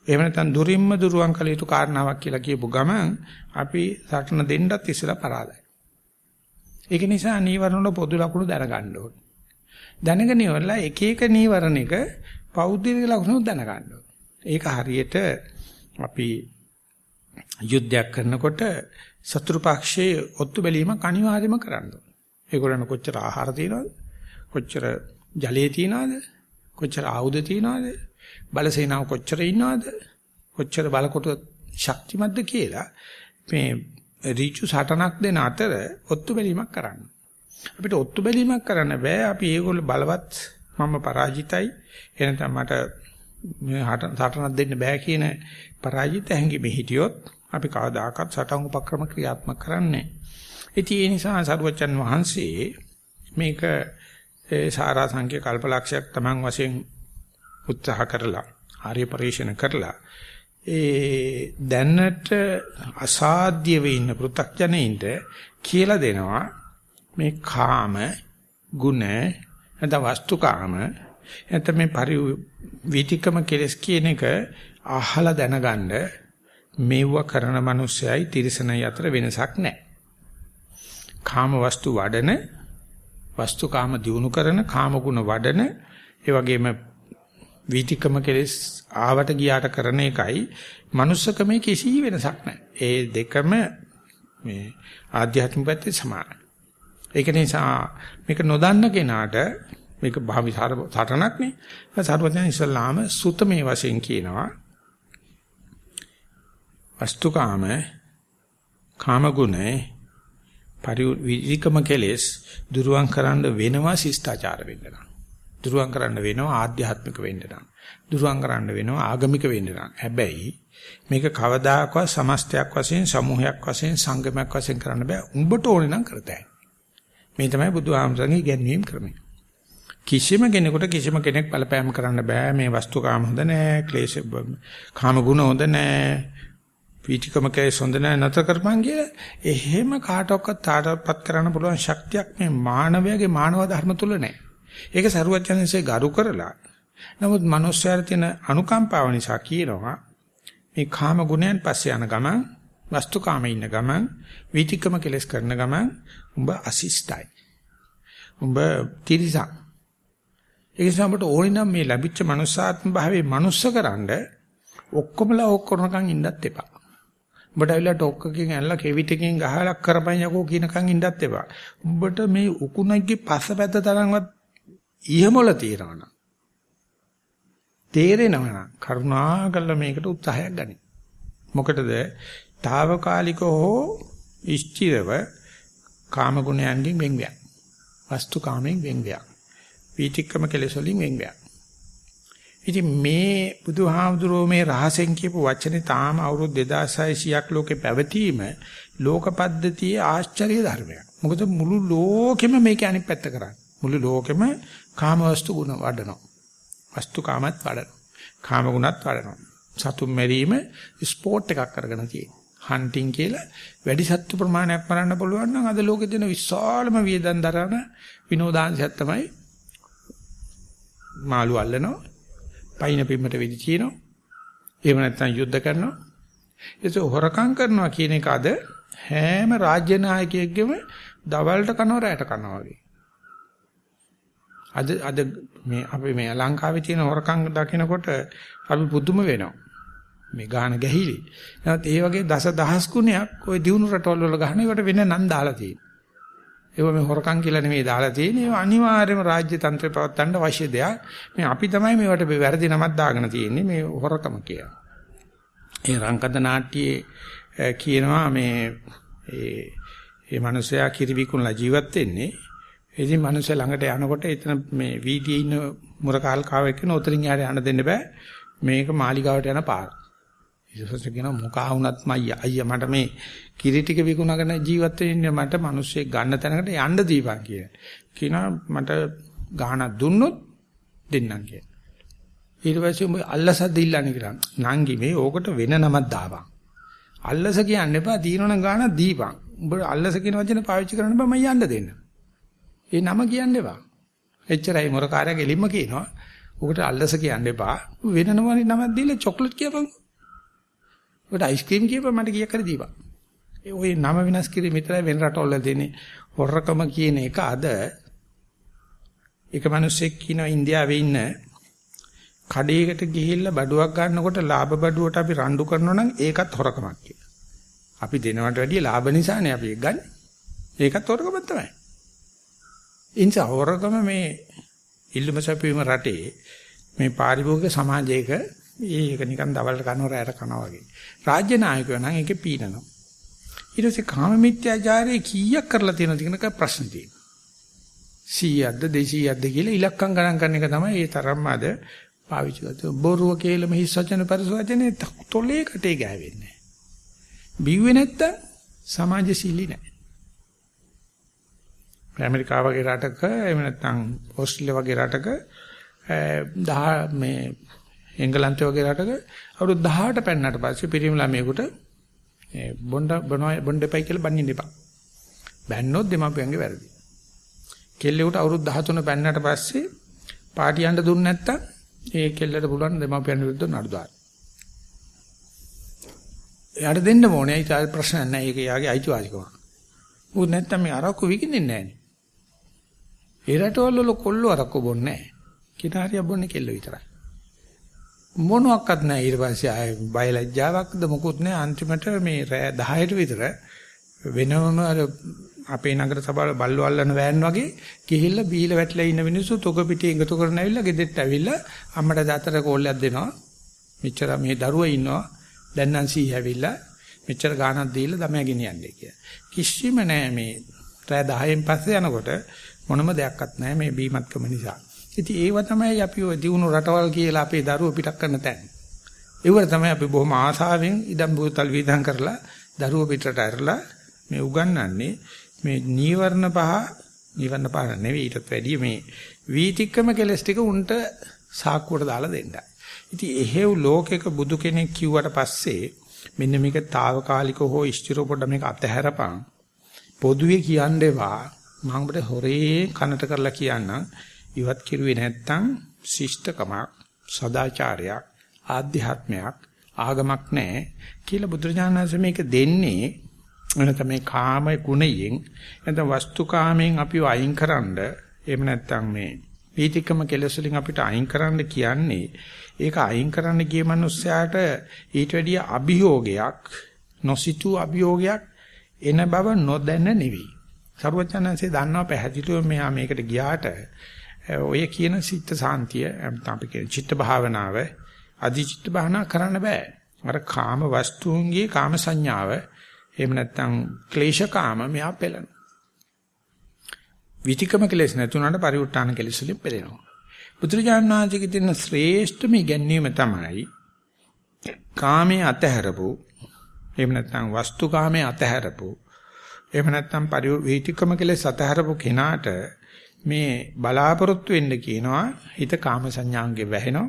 S1: එහෙම නැත්නම් දුරින්ම දුරුවන් කළ යුතු කාරණාවක් කියලා කියපු ගමන් අපි සටන දෙන්නත් ඉස්සලා පරාදයි. ඒක නිසා නීවරණ වල පොදු ලක්ෂණ දැනගන්න ඕනේ. දැනගෙන ඉවරලා එක එක නීවරණ එක පෞද්ගලික ලක්ෂණ දැනගන්න ඕනේ. ඒක හරියට අපි යුද්ධයක් කරනකොට සතුරු පක්ෂයේ ඔත්තු බැලීමක් අනිවාර්යයෙන්ම කරන්න ඕනේ. ඒගොල්ලන් කොච්චර ආහාර තියනවද? කොච්චර ජලයේ තියනවද? කොච්චර ආයුධ තියනවද? බලසේනාව කොච්චර ඉන්නවද? කොච්චර බලකොට ශක්තිමත්ද කියලා මේ ඍචු සටනක් දෙන අතර ඔත්තු බැලීමක් කරන්න. අපිට ඔත්තු බැලීමක් කරන්න බෑ. අපි ඒගොල්ල බලවත් මම පරාජිතයි. එනතම මට මේ සටනක් දෙන්න බෑ කියන පරාජිත හැඟීමේ හිටියොත් අපි කවදාකවත් සටන් උපක්‍රම ක්‍රියාත්මක කරන්නේ. ඉතින් ඒ නිසා සරුවචන් වහන්සේ මේක ඒ සාරා සංඛ්‍ය කල්පලක්ෂයක් Taman වශයෙන් උත්සාහ කරලා ආර්ය පරිශන කරලා ඒ දැනට අසාධ්‍ය වෙ ඉන්න පෘථග්ජනෙයින්ට කියලා දෙනවා මේ කාම ගුණ නැත්නම් වස්තුකාම නැත්නම් මේ පරි විතිකම කෙලස් කියන එක අහලා දැනගන්න මේව කරන මිනිස්සයයි තිරසනයි අතර වෙනසක් නැහැ. කාම වස්තු වඩන වස්තුකාම දිනු කරන කාම ගුණ වඩන ඒ වගේම වීතිකම කෙලස් ආවට ගියාට කරන එකයි manussකමේ කිසි වෙනසක් නැහැ. ඒ දෙකම මේ ආධ්‍යාත්මික පැත්තේ සමානයි. ඒක නිසා මේක නොදන්න කෙනාට මේක භාවි සටනක් නේ. සර්වඥ ඉස්ලාම සුතමේ වශයෙන් කියනවා. වස්තුකාම කාම ගුණ පරිවිකම කෙලස් දුරුවන් කරන්න වෙනවා ශිෂ්ටාචාර වෙන්න නම්. දුරුවන් කරන්න වෙනවා ආධ්‍යාත්මික වෙන්න නම්. දුරුවන් කරන්න වෙනවා ආගමික වෙන්න නම්. හැබැයි මේක කවදාකවත් සමස්තයක් වශයෙන් සමූහයක් වශයෙන් සංගමයක් වශයෙන් කරන්න බෑ. උඹට ඕනේ නම් කරතයි. මේ තමයි බුදුහාමසගේ ඉගැන්වීම් ක්‍රමය. කිසිම කෙනෙකුට කිසිම කෙනෙක් බලපෑම් කරන්න බෑ මේ වස්තුකාම හොඳ නෑ ක්ලේශ කාම ගුණ හොඳ නෑ පීචිකම කේස් හොඳ නෑ නැතර කරපන් කියලා එහෙම කාටවත් තාටපත් කරන්න පුළුවන් ශක්තියක් මේ මානවයාගේ මානව ධර්ම තුල නෑ ඒක සරුවචනන්සේ ගරු කරලා නමුත් මනුස්සයර තියෙන අනුකම්පාව නිසා කියනවා මේ කාම ගුණයන් පස්සේ යන ගමන් වස්තුකාම ඉන්න ගමන් වීතිකම කෙලස් කරන ගමන් උඹ අසිස්තයි උඹ තිරිසන් ඒ නිසා අපට ඕනේ නම් මේ ලැබිච්ච මනුස්සාත්ම භාවයේ මනුස්සකරනද ඔක්කොමලා ඔක්කොනකන් ඉන්නත් එපා. උඹට ඇවිල්ලා ටොක්කකින් ඇල්ලලා කෙවිතකින් ගහලා කරපන් යකෝ කියනකන් ඉන්නත් එපා. උඹට මේ උකුණගේ පස්සපැත්ත තරම්වත් ඉහමොල තියනවනම් තේරෙනවනම් කරුණාකරලා මේකට උත්සාහයක් ගනි. මොකටද? తాවකාලිකව හෝ ඉෂ්ටිරව කාම ගුණයන්ගෙන් වෙන්වියක්. වස්තු කාමෙන් වෙන්වියක්. වීතික්‍රම කෙලෙස් වලින් වෙන්වියක්. ඉතින් මේ බුදුහාමුදුරුවෝ මේ රහසෙන් කියපු වචනේ තාම අවුරුදු 2600ක් ලෝකේ පැවතීම ලෝක පද්ධතියේ ආශ්චර්ය ධර්මයක්. මොකද මුළු ලෝකෙම මේක අනිත් පැත්ත කරන්නේ. මුළු ලෝකෙම කාම වස්තු ගුණ වඩනවා. වස්තු කාමත් වඩනවා. කාම ගුණත් වඩනවා. සතුම් මැරීම ස්පෝර්ට් එකක් කරගෙන තියෙනවා. හන්ටින් කියලා වැඩි සත්තු ප්‍රමාණයක් මරන්න පුළුවන් නම් අද ලෝකෙ දෙන විශාලම වියදම් දරන විනෝදාංශයක් තමයි මාළු අල්ලනවා පයින් පිම්මට වෙදි තියනවා. එහෙම නැත්නම් යුද්ධ කරනවා. ඒක හොරකම් කරනවා කියන එක අද හැම රාජ්‍ය නායකයෙක්ගෙම දවල්ට කනවා රැට කනවා වගේ. අද අද මේ අපි මේ ලංකාවේ තියෙන හොරකම් දකිනකොට අපි පුදුම වෙනවා. මේ ගාන ගැහිලි. නමුත් ඒ වගේ දස දහස් ගුණයක් ওই දිනු රටවල් වල ගහන ඒකට වෙන නම් දාලා තියෙනවා. ඒව මේ හොරකම් කියලා නෙමෙයි දාලා තියෙන්නේ. ඒව අනිවාර්යයෙන්ම රාජ්‍ය තන්ත්‍රය පවත්වන්න අවශ්‍ය දෙයක්. මේ අපි තමයි මේවට වැරදි නමක් දාගෙන තියෙන්නේ මේ හොරකම කියලා. ඒ රංකද නාට්‍යයේ කියනවා මේ ඒ ඒ මිනිසයා කිරිවිකුණලා ජීවත් වෙන්නේ. ඉතින් මිනිස්සු ළඟට යනකොට එතන මේ වීදියේ ඉන්න මුරකාල් කාවෙක් කෙන උතරින් යාට යන්න දෙන්න බෑ. මේක මාලිගාවට යන පාර. ඊටපස්සේ කියනවා මොකා වුණත් මයියා අයියා මට මේ කිරි ටික විකුණගෙන ජීවත් වෙන්න මට මිනිස්සෙක් ගන්න තැනකට යන්න දීපන් කියලා. කියනවා මට ගාණක් දුන්නොත් දෙන්නම් කියලා. ඊට පස්සේ උඹ අල්ලසද්ද ඉල්ලන්නේ කියලා. නංගි මේ ඕකට වෙන නමක් දාපන්. අල්ලස කියන්න එපා තියෙනවනම් ගාණක් දීපන්. උඹ අල්ලස කියන වචන පාවිච්චි කරන්න බෑ මම යන්න දෙන්න. ඒ නම කියන්න එපා. එච්චරයි මොරකාරයා ගෙලින්ම කියනවා. උකට අල්ලස කියන්න එපා. වෙන නමක් දීලා චොක්ලට් කියපන්. ඔකට අයිස්ක්‍රීම් කියපුවා මට කීයක් හරි දීපන්. ඒ ওই නම විනාශ කිරීම විතරයි වෙන රටවල දෙන්නේ. හොරකම කියන එක අද එක මිනිස්සෙක් කියන ඉන්දියාවේ ඉන්න කඩේකට ගිහිල්ලා බඩුවක් ගන්නකොට ලාභ බඩුවට අපි රණ්ඩු කරනවා නම් ඒකත් හොරකමක් කියලා. අපි දෙනවට වැඩිය ලාභ නිසානේ අපි ඒක ගන්න. ඒකත් හොරකමක් තමයි. ඉන්ස හොරකම මේ ඉල්ලුම සැපීම රටේ මේ පාරිභෝගික සමාජයක ඒක නිකන් දවල්ට කනවා රැයට කනවා වගේ. රාජ්‍ය නායකයෝ නම් ඒකේ පීනනවා. ඊට පස්සේ කාම මිත්‍යාචාරයේ කීයක් කරලා තියෙනවද කියන එක ප්‍රශ්න තියෙනවා. 100ක්ද 200ක්ද කියලා ඉලක්කම් ගණන් කරන එක තමයි ඒ තරම්ම අද පාවිච්චි කරන්නේ. බොරුව කියලා මෙහි සත්‍යන පරිසවචනේ තොලේ කටේ ගෑවෙන්නේ නැහැ. බිව්වේ නැත්තම් සමාජශීලී නැහැ. ඇමරිකාව වගේ රටක එහෙම නැත්නම් ඕස්ට්‍රේලියාව වගේ රටක දහ මේ එංගලන්තය වගේ රටක අවුරුදු 18 පෙන්නට පස්සේ පිරිමි ළමයෙකුට බොණ්ඩ බොනොයි බොණ්ඩපයි කියලා බන්නින්න එපා. බැන්නොත් දෙමාපියන්ගේ වැරදි. කෙල්ලෙකුට අවුරුදු 13 පෙන්නට පස්සේ පාටියන්ට දුන්නේ නැත්තම් ඒ කෙල්ලට පුළුවන් දෙමාපියන් විරුද්ධව නඩු දාන්න. එයාට දෙන්න ඕනේ. ඒක ප්‍රශ්න නැහැ. ඒක යාගේ අයිතිවාසිකම. උත් නැත්තම් මේ අරක්කු විකින්නේ නැහැ නේ. ඒ රටවල වල කොල්ලෝ අරක්කු බොන්නේ නැහැ. කිනාරිය බොන්නේ කෙල්ල විතරයි. මොනවත් නැහැ. ඊට පස්සේ ආය බයලජ්ජාවක්ද මොකුත් නැහැ. අන්තිමට මේ රෑ 10ට විතර වෙනම අර අපේ නගර සභාවල බල්ලෝ අල්ලන වෑන් වගේ ගිහිල්ලා බීලා වැටලා ඉන්න මිනිස්සු තොග පිටේ එකතු කරන ඇවිල්ලා ගෙදෙට්ට ඇවිල්ලා අම්මට දාතර කෝල්ලයක් දෙනවා. මෙච්චර මේ දරුවා ඉන්නවා. දැන් නම් සී ඇවිල්ලා මෙච්චර ගාණක් දීලා තමයි ගෙනියන්නේ කියලා. කිසිම නෑ මේ රෑ 10න් පස්සේ යනකොට මොනම දෙයක්වත් නෑ මේ බීමත්කම නිසා ඉතින් ඒව තමයි අපි ඔය දිනු රටවල් කියලා අපේ දරුවෝ පිටක් කරන තැන. ඒවල තමයි අපි බොහොම ආසාවෙන් ඉදම් බුතල් විඳන් කරලා දරුවෝ පිටට ඇරලා මේ උගන්වන්නේ මේ නීවරණ පහ නීවරණ පහ නෙවෙයි ඊටත් වැඩිය මේ වීතික්‍රම කෙලස් ටික උන්ට සාක්කුවට දාලා දෙන්නයි. ඉතින් එහෙව් ලෝකෙක බුදු කෙනෙක් කිව්වට පස්සේ මෙන්න මේක తాවකාලික හෝ ස්ථිර පොඩ මේක අතහැරපන් පොදුවේ කියන්නේවා මම ඔබට හොරේ කනට කරලා කියන්නම්. ඉවත් කිරුවේ නැත්තම් ශිෂ්ටකමක් සදාචාරයක් ආධ්‍යාත්මයක් ආගමක් නැහැ කියලා බුදුරජාණන් වහන්සේ මේක දෙන්නේ එනතම මේ කාම ගුණයෙන්. නැත්නම් වස්තුකාමයෙන් අපිව අයින්කරනද එහෙම නැත්නම් මේ පීතිකම කෙලස් වලින් අපිට අයින් කරන්න කියන්නේ. ඒක අයින් කරන්න ගිය මනුස්සයාට ඊට වැඩිය අභියෝගයක් නොසිතූ අභියෝගයක් එන බව නොදැන නෙවෙයි. සරුවචනන්සේ දන්නවා පැහැදිලිව මෙහා මේකට ගියාට ඔය කියන සිත සාන්තිය අපි කියන චිත්ත භාවනාව අධිචිත්ත භාවනා කරන්න බෑ. අර කාම වස්තුන්ගේ කාම සංඥාව එහෙම නැත්නම් ක්ලේශ කාම මෙහා පෙළන. විතිකම කෙලෙස් නැතුණාට පරිඋත් ทาน කෙලෙස් වලින් පෙළෙනවා. බුදුරජාණන් වහන්සේගේ තියෙන ශ්‍රේෂ්ඨම ඉගැන්වීම තමයි කාමයේ අතහැරපු එහෙම නැත්නම් වස්තු කාමයේ අතහැරපු එහෙම නැත්නම් පරිවේටිකම කියලා සතහරපු කෙනාට මේ බලාපොරොත්තු වෙන්න කියනවා හිත කාම සංඥාංගේ වැහෙනවා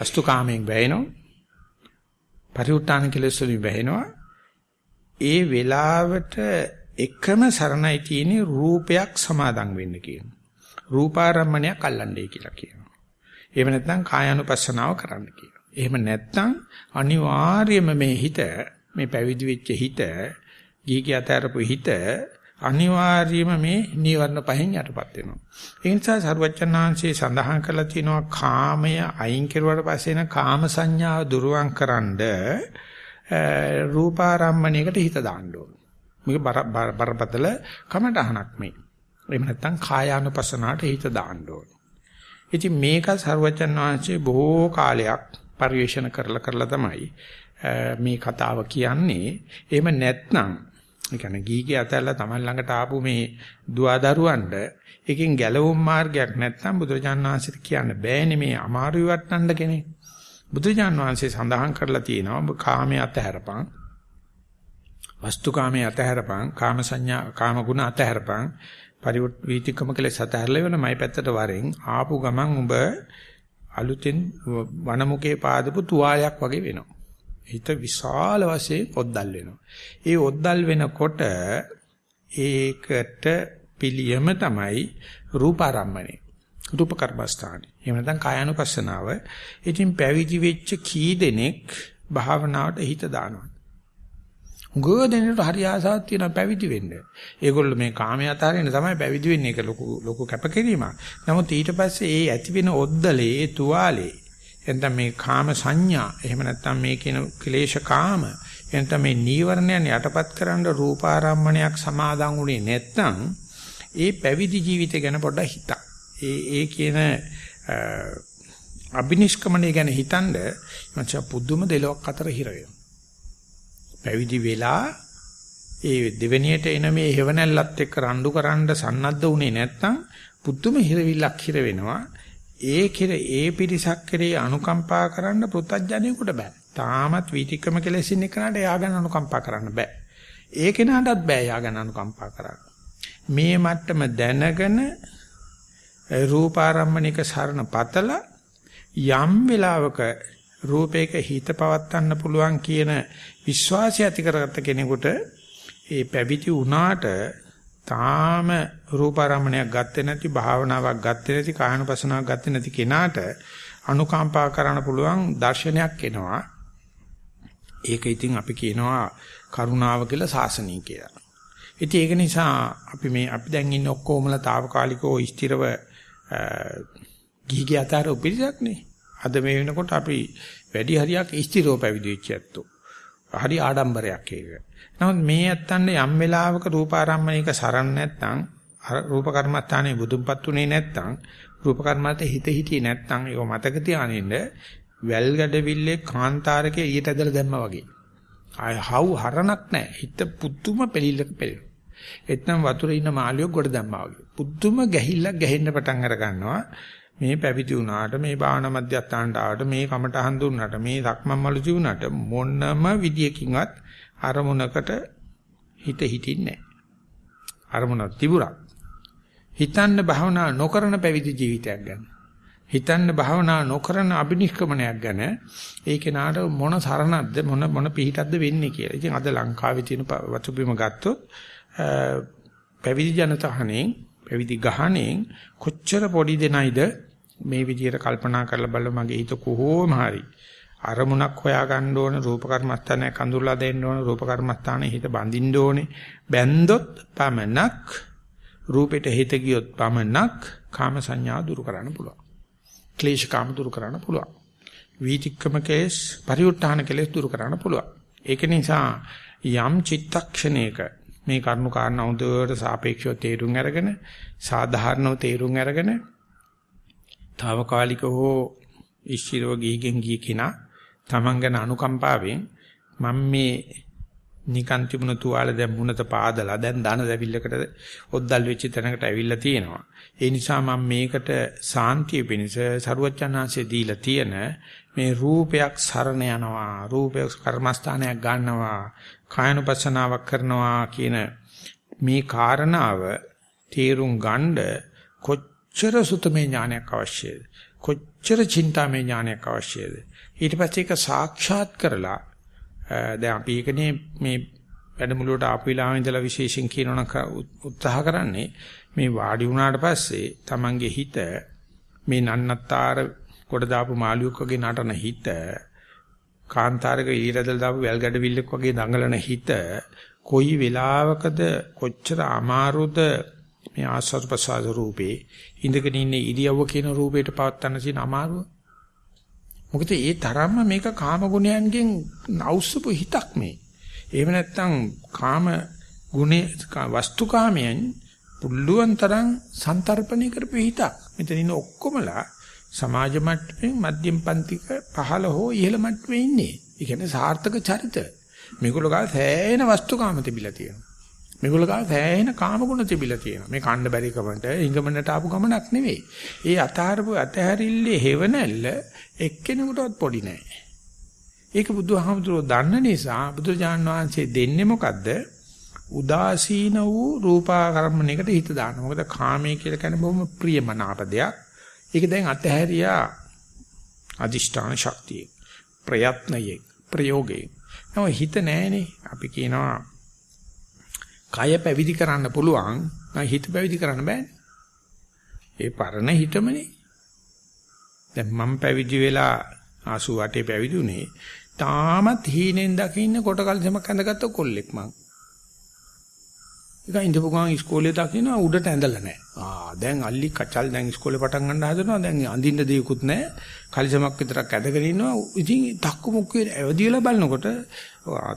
S1: අස්තු කාමෙන් වැහෙනවා පරිඋත්තාන කෙලෙස් වලින් වැහෙනවා ඒ වෙලාවට එකම සරණයි තියෙන රූපයක් සමාදන් වෙන්න කියනවා. රූපාරම්මණයක් අල්ලන්නේ කියලා කියනවා. එහෙම නැත්නම් කායानुපස්සනාව කරන්න කියනවා. එහෙම නැත්නම් අනිවාර්යයෙන්ම මේ හිත මේ පැවිදි වෙච්ච හිත ගීගේ අතරපු හිත අනිවාර්යයෙන්ම මේ නීවරණ පහෙන් යටපත් වෙනවා. ඒ නිසා සරුවච්චන්හන්සේ සඳහන් කරලා තිනවා කාමය අයින් කෙරුවට පස්සේ එන කාම සංඥාව දුරුවන් කරන්ඩ රූපාරම්මණයකට හිත දාන්න ඕන. මේක බරපතල කමටහනක් මේ. එහෙම නැත්නම් කායානුපස්සනාවට හිත දාන්න ඕන. ඉතින් මේක සර්වචන් වහන්සේ බොහෝ කාලයක් පරිශන කරලා කරලා තමයි මේ කතාව කියන්නේ. එහෙම නැත්නම් ඒ කියන්නේ ගීගේ අතල්ලා Taman ළඟට ආපු මේ දුවදරුවන්ට එකකින් ගැලවුම් මාර්ගයක් නැත්නම් බුදුරජාණන් වහන්සේට කියන්න බෑනේ මේ අමාරු වටන්න කෙනෙක්. බුදුරජාණන් වහන්සේ සඳහන් කරලා තියෙනවා ඔබ කාමයේ අතහැරපන්. වස්තුකාමයේ අතහැරපන්, කාම සංඥා, කාම ගුණ අතහැරපන්. පරිවෘත් වීතිකම කෙලෙස් අතහැරලා ඉවන මයි පැත්තට වරෙන් ආපු ගමන් ඔබ අලුතෙන් වනමුකේ පාදපු තුවාලයක් වගේ වෙනවා. හිත විශාල වශයෙන් ඔද්දල් වෙනවා. ඒ ඔද්දල් වෙනකොට ඒකට පිළියම තමයි රූපාරම්මණය. රූප කර්මස්ථානයි. එහෙම නැත්නම් කායानुපස්සනාව. ඉතින් පැවිදි වෙච්ච කී දෙනෙක් භාවනාවට හිත දානවා. උගෝදෙනට හරි ආසාවක් තියෙනවා පැවිදි වෙන්න. ඒගොල්ලෝ මේ කාමයේ අතාරින්න තමයි පැවිදි වෙන්නේ. ඒක ලොකු ලොකු කැපකිරීමක්. නමුත් ඊට පස්සේ ඒ ඇති වෙන ඔද්දලේ ඒ තුවාලේ එතන මේ කාම සංඥා එහෙම නැත්නම් මේ කියන ක්ලේශ කාම එතන මේ නීවරණයන් යටපත් කරන්න රූපාරම්මණයක් සමාදන් වුණේ නැත්නම් ඒ පැවිදි ජීවිතය ගැන පොඩ්ඩක් හිතක්. ඒ ඒ කියන අබිනිෂ්ක්‍මණය ගැන හිතනද මචං පුදුම දෙලොක් අතර හිර පැවිදි වෙලා ඒ දෙවෙනියට එන මේ හේවණල්ලත් එක්ක රණ්ඩු කරන්න සන්නද්ධ වුණේ නැත්නම් පුදුම හිරවිල්ලක් හිර වෙනවා. ඒ කෙර ඒ පිරිසක් කෙරේ අනුකම්පා කරන්න පෘථජ්ජනෙකුට බෑ. තාමත් වීතික්‍රම කෙලෙසින් එකනට එයා ගැන අනුකම්පා කරන්න බෑ. ඒ කෙනාටත් බෑ එයා ගැන අනුකම්පා කරන්න. මේ මට්ටම දැනගෙන රූපාරම්මනික සරණ පතල යම් වෙලාවක රූපයක හිත පවත්වන්න පුළුවන් කියන විශ්වාසය ඇති කරගත්ත කෙනෙකුට ඒ පැවිදි වුණාට තාම රූපාරම්මණයක් ගත්තේ නැති භාවනාවක් ගත්තේ නැති කායනුපසනාවක් ගත්තේ නැති කෙනාට අනුකම්පා කරන්න පුළුවන් දර්ශනයක් එනවා. ඒක ඉතින් අපි කියනවා කරුණාව කියලා සාසනීය කියලා. ඉතින් ඒක නිසා අපි මේ අපි දැන් ඉන්න ඔක්කොමලා తాවකාලිකව ස්ථිරව ගිහිගේ අතර උපිරිසක් නේ. අද මේ වෙනකොට අපි වැඩි හරියක් ස්ථිරව පැවිදි වෙච්ච ඇත්තෝ. හරි ආඩම්බරයක් ඒක. නමුත් මේ ඇත්තන්ට යම් වෙලාවක රූපාරම්මණයක සරණ නැත්නම් රූප කර්මස්ථානේ බුදුන්පත් උනේ නැත්නම් රූප කර්මන්ත හිත හිටියේ නැත්නම් ඒක මතක තියානින්න වැල් ගැඩවිල්ලේ කාන්තාරකේ ඊට ඇදලා දැම්මා වගේ. ආය හව් හරණක් නැහැ. හිත පුදුම පෙලිලක පෙළෙනවා. එතනම් වතුරේ ඉන්න මාළියෙක් ගොඩ දැම්මා වගේ. පුදුම ගැහිල්ලක් ගැහෙන්න පටන් අර ගන්නවා. මේ පැවිදි වුණාට මේ භාවනා මධ්‍යස්ථානට ආවට මේ කමටහන් දුන්නාට මේ සක්මන් මළු ජීුණාට මොනම විදියකින්වත් අරමුණකට හිත හිටින්නේ නැහැ. අරමුණක් තිබුණා. හිතන්න භාවනා නොකරන පැවිදි ජීවිතයක් ගැන. හිතන්න භාවනා නොකරන අබිනිෂ්ක්‍මණයක් ගැන ඒ කෙනාට මොන සරණක්ද මොන මොන පිහිටක්ද වෙන්නේ කියලා. ඉතින් අද ලංකාවේ තියෙන වතුබිම ගත්තොත් පැවිදි ජනතාවනේ පැවිදි ගහණයෙන් කොච්චර පොඩි දෙනයිද මේ විදියට කල්පනා කරලා බලලා මගේ හිත කොහොම හරි අරමුණක් හොයාගන්න ඕන රූප කර්මස්ථානයක් අඳුරලා දෙන්න ඕන රූප කර්මස්ථානයේ හිත බඳින්න ඕනේ. බැන්දොත් පමනක් රූපෙට හිත ගියොත් පමනක් කාම සංඥා දුරු කරන්න පුළුවන්. ක්ලේශ කාම දුරු කරන්න පුළුවන්. වීතික්කම කේස් පරිඋත්ථාන කෙලෙස් දුරු කරන්න පුළුවන්. ඒක නිසා යම් චිත්තක්ෂණයක මේ කරුණු කාරණා හොඳට සාපේක්ෂව තේරුම් අරගෙන සාධාරණව තේරුම් අරගෙන తాවකාලික හෝ ඉස්චිරව ගිහිගෙන් ගිය කෙනා තමන් ගැන අනුකම්පාවෙන් මම මේ නිකන් තිබුණ තුවාල දැන් මුණත පාදලා දැන් දාන දැවිල්ලකට ඔද්දල් වෙච්ච තැනකට ඇවිල්ලා තියෙනවා. ඒ නිසා මම මේකට සාන්තිය පිණිස සරුවචනාංශය දීලා තියෙන මේ රූපයක් සරණ යනවා. රූපයක් කර්මස්ථානයක් ගන්නවා. කායනුපස්සනාවක් කරනවා කියන මේ කාරණාව තේරුම් ගන්න කොච්චර සුතමේ ඥානයක් අවශ්‍යද? කොච්චර චින්තාමේ ඥානයක් අවශ්‍යද? ඊට පස්සේ ඒක සාක්ෂාත් කරලා දැන් අපි ඒකනේ මේ වැඩමුළුවට ආපු වෙලාවෙ ඉඳලා විශේෂයෙන් කියනවනම් උත්සාහ කරන්නේ මේ වාඩි වුණාට පස්සේ Tamange හිත මේ නන්නත්තර කොට දාපු මාළුවෙක් වගේ නටන හිත කාන්තාරක ඊරදල් දාපු වැල්ගඩ විල්ලෙක් වගේ දඟලන හිත කොයි වෙලාවකද කොච්චර අමාරුද මේ ආස්වාද ප්‍රසආද රූපේ? ඉඳගෙන ඉන්න ඉරියව්ව කියන රූපයට පවත්තන්න තියෙන අමාරුව? මොකද ඒ තරම්ම මේක කාම ගුණයන්ගෙන් අවශ්‍යපු හිතක් මේ. එහෙම නැත්නම් කාම ගුණේ වස්තුකාමයන් පුල්ලුවන් තරම් සන්තරපණය කරපු හිතක්. මෙතන ඉන්න ඔක්කොමලා සමාජ මට්ටමින් මධ්‍යම පන්තික පහළ හෝ ඉහළ මට්ටමේ ඉන්නේ. ඒ කියන්නේ සාර්ථක චරිත. මේගොල්ලෝ ගාව සෑහෙන වස්තුකාම තිබිලා තියෙනවා. මේගොල්ලෝ ගාව සෑහෙන කාමගුණ තිබිලා තියෙනවා. මේ කණ්ඩ බැරි කමට ඉංගමනට ආපු ගමනක් නෙවෙයි. ඒ අතහරපු අතහැරිල්ලේ හේවණල්ල එක්කෙනෙකුටවත් පොඩි නෑ. ඒක බුදුහාමුදුරුවෝ දන්න නිසා බුදුජාන් වහන්සේ දෙන්නේ මොකද්ද? උදාසීන වූ රූපාකර්මණයකට හිත දාන්න. මොකද කාමයේ කියලා කියන්නේ බොහොම ප්‍රියමනාප දෙයක්. ඒක දැන් අතහැරියා අදිෂ්ඨාන ශක්තිය. ප්‍රයත්නයේ ප්‍රයෝගයේ. නම හිත නෑනේ. අපි කියනවා කය පැවිදි කරන්න පුළුවන්. හිත පැවිදි කරන්න බෑනේ. ඒ පරණ හිතමනේ. දැන් මම පැවිදි වෙලා 88 පැවිදි උනේ. තාමත් හීනෙන් දකින්න කොට කල්සමක් ඇඳගත්ත කොල්ලෙක් මං. ඒක ඉඳපු ගමන් ඉස්කෝලේ දකින්න උඩට ඇඳලා නැහැ. ආ දැන් අල්ලි කචල් දැන් ඉස්කෝලේ පටන් ගන්න හදනවා. දැන් අඳින්න දෙයක්වත් නැහැ. කල්සමක් විතරක් ඇඳගෙන ඉන්නවා. ඉතින් තක්කු මුක්කේ ඇවදිලා බලනකොට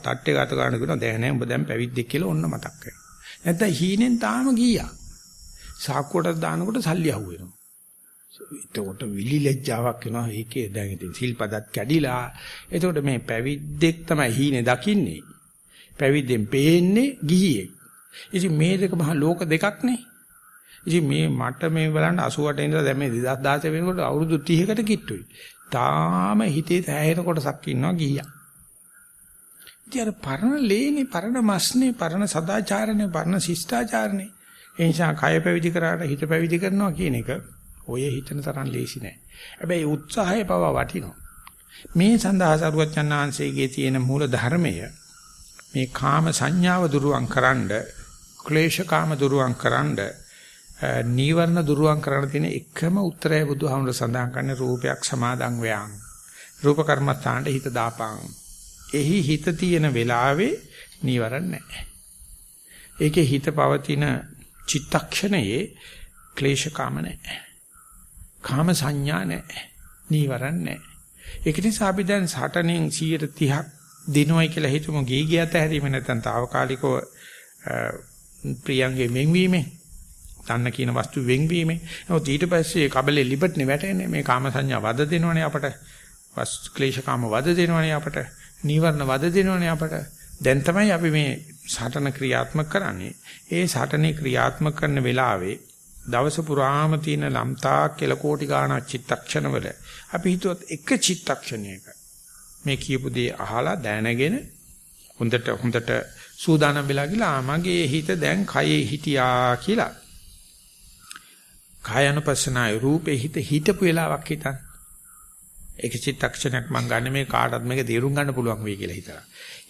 S1: තට්ටේ ගත ගන්න කියනවා. දැන් නෑ උඹ දැන් පැවිද්දෙක් කියලා ඔන්න මතක් වෙනවා. නැත්නම් හීනෙන් තාම ගියා. සාක්කුවට දානකොට සල්ලි අහුවෙනවා. එතකොට විලි ලැජ්ජාවක් වෙනවා. ඒකේ දැන් ඉතින් සිල්පදත් කැඩිලා. එතකොට මේ පැවිද්දෙක් තමයි හීනේ දකින්නේ. පැවිද්දෙන් පේන්නේ ගිහියෙක්. ඉතින් මේ දෙක මහා ලෝක දෙකක් නේ. ඉතින් මේ මට මේ බලන්න 88 ඉඳලා දැන් මේ 2016 වෙනකොට අවුරුදු 30කට කිට්ටුයි. තාම හිතේ තැහෙන කොටසක් ඉන්නවා ගිහියා. ඉතින් අර පරණ ලේනේ පරණ මස්නේ පරණ සදාචාරනේ පරණ ශිෂ්ටාචාරනේ. ඒ නිසා කය පැවිදි කරාට හිත පැවිදි කරනවා කියන එක ඔය හිතන තරම් ලේසි නෑ. හැබැයි උත්සාහය පවා වටිනවා. මේ සඳහා සරුවච්චන් ආංශයේ තියෙන මූල ධර්මය මේ කාම සංඥාව දුරුවන් කරන්න, ක්ලේශ කාම දුරුවන් කරන්න, නීවරණ දුරුවන් කරන්න තියෙන එකම උත්තරය බුදුහාමුදුර සඳහන් කරන්නේ රූපයක් සමාදන් වෑං. රූප කර්මස්ථානට හිත දාපං. එහි හිත තියෙන වෙලාවේ නීවරණ නැහැ. ඒකේ හිත පවතින චිත්තක්ෂණයේ ක්ලේශ කාම නැහැ. කාම සංඥා නැහැ. නීවරණ නැහැ. ඒක නිසා අපි දැන් සටනෙන් 130ක් දිනුවයි කියලා හිතමු ගේ ගියත හැරීම නැත්නම් తాවකාලිකව ප්‍රියංගේ වෙන්වීමේ තන්න කියන වස්තු වෙන්වීමේ. නමුත් ඊට පස්සේ කබලේ ලිබට්නේ වැටෙන්නේ මේ කාම සංඥා වද දෙනවනේ අපට. වස්තු ක්ලේශ කාම වද දෙනවනේ අපට. නීවරණ වද දෙනවනේ අපට. දැන් තමයි අපි මේ සටන ක්‍රියාත්මක කරන්නේ. ඒ සටනේ ක්‍රියාත්මක කරන වෙලාවේ දවස පුරාම තියෙන ලම්තා කියලා කෝටි ගාණක් චිත්තක්ෂණවල අපි හිතුවත් එක චිත්තක්ෂණයක මේ කියපු දේ අහලා දැනගෙන හොඳට හොඳට සූදානම් වෙලා ගිලා මගේ හිත දැන් කයේ හිටියා කියලා කායනුපස්සනාය රූපේ හිත හිටපු වෙලාවක් හිතන්න ඒක චිත්තක්ෂණයක් මම ගන්න මේ කාටවත් මේක තේරුම් ගන්න පුළුවන් වෙයි කියලා හිතලා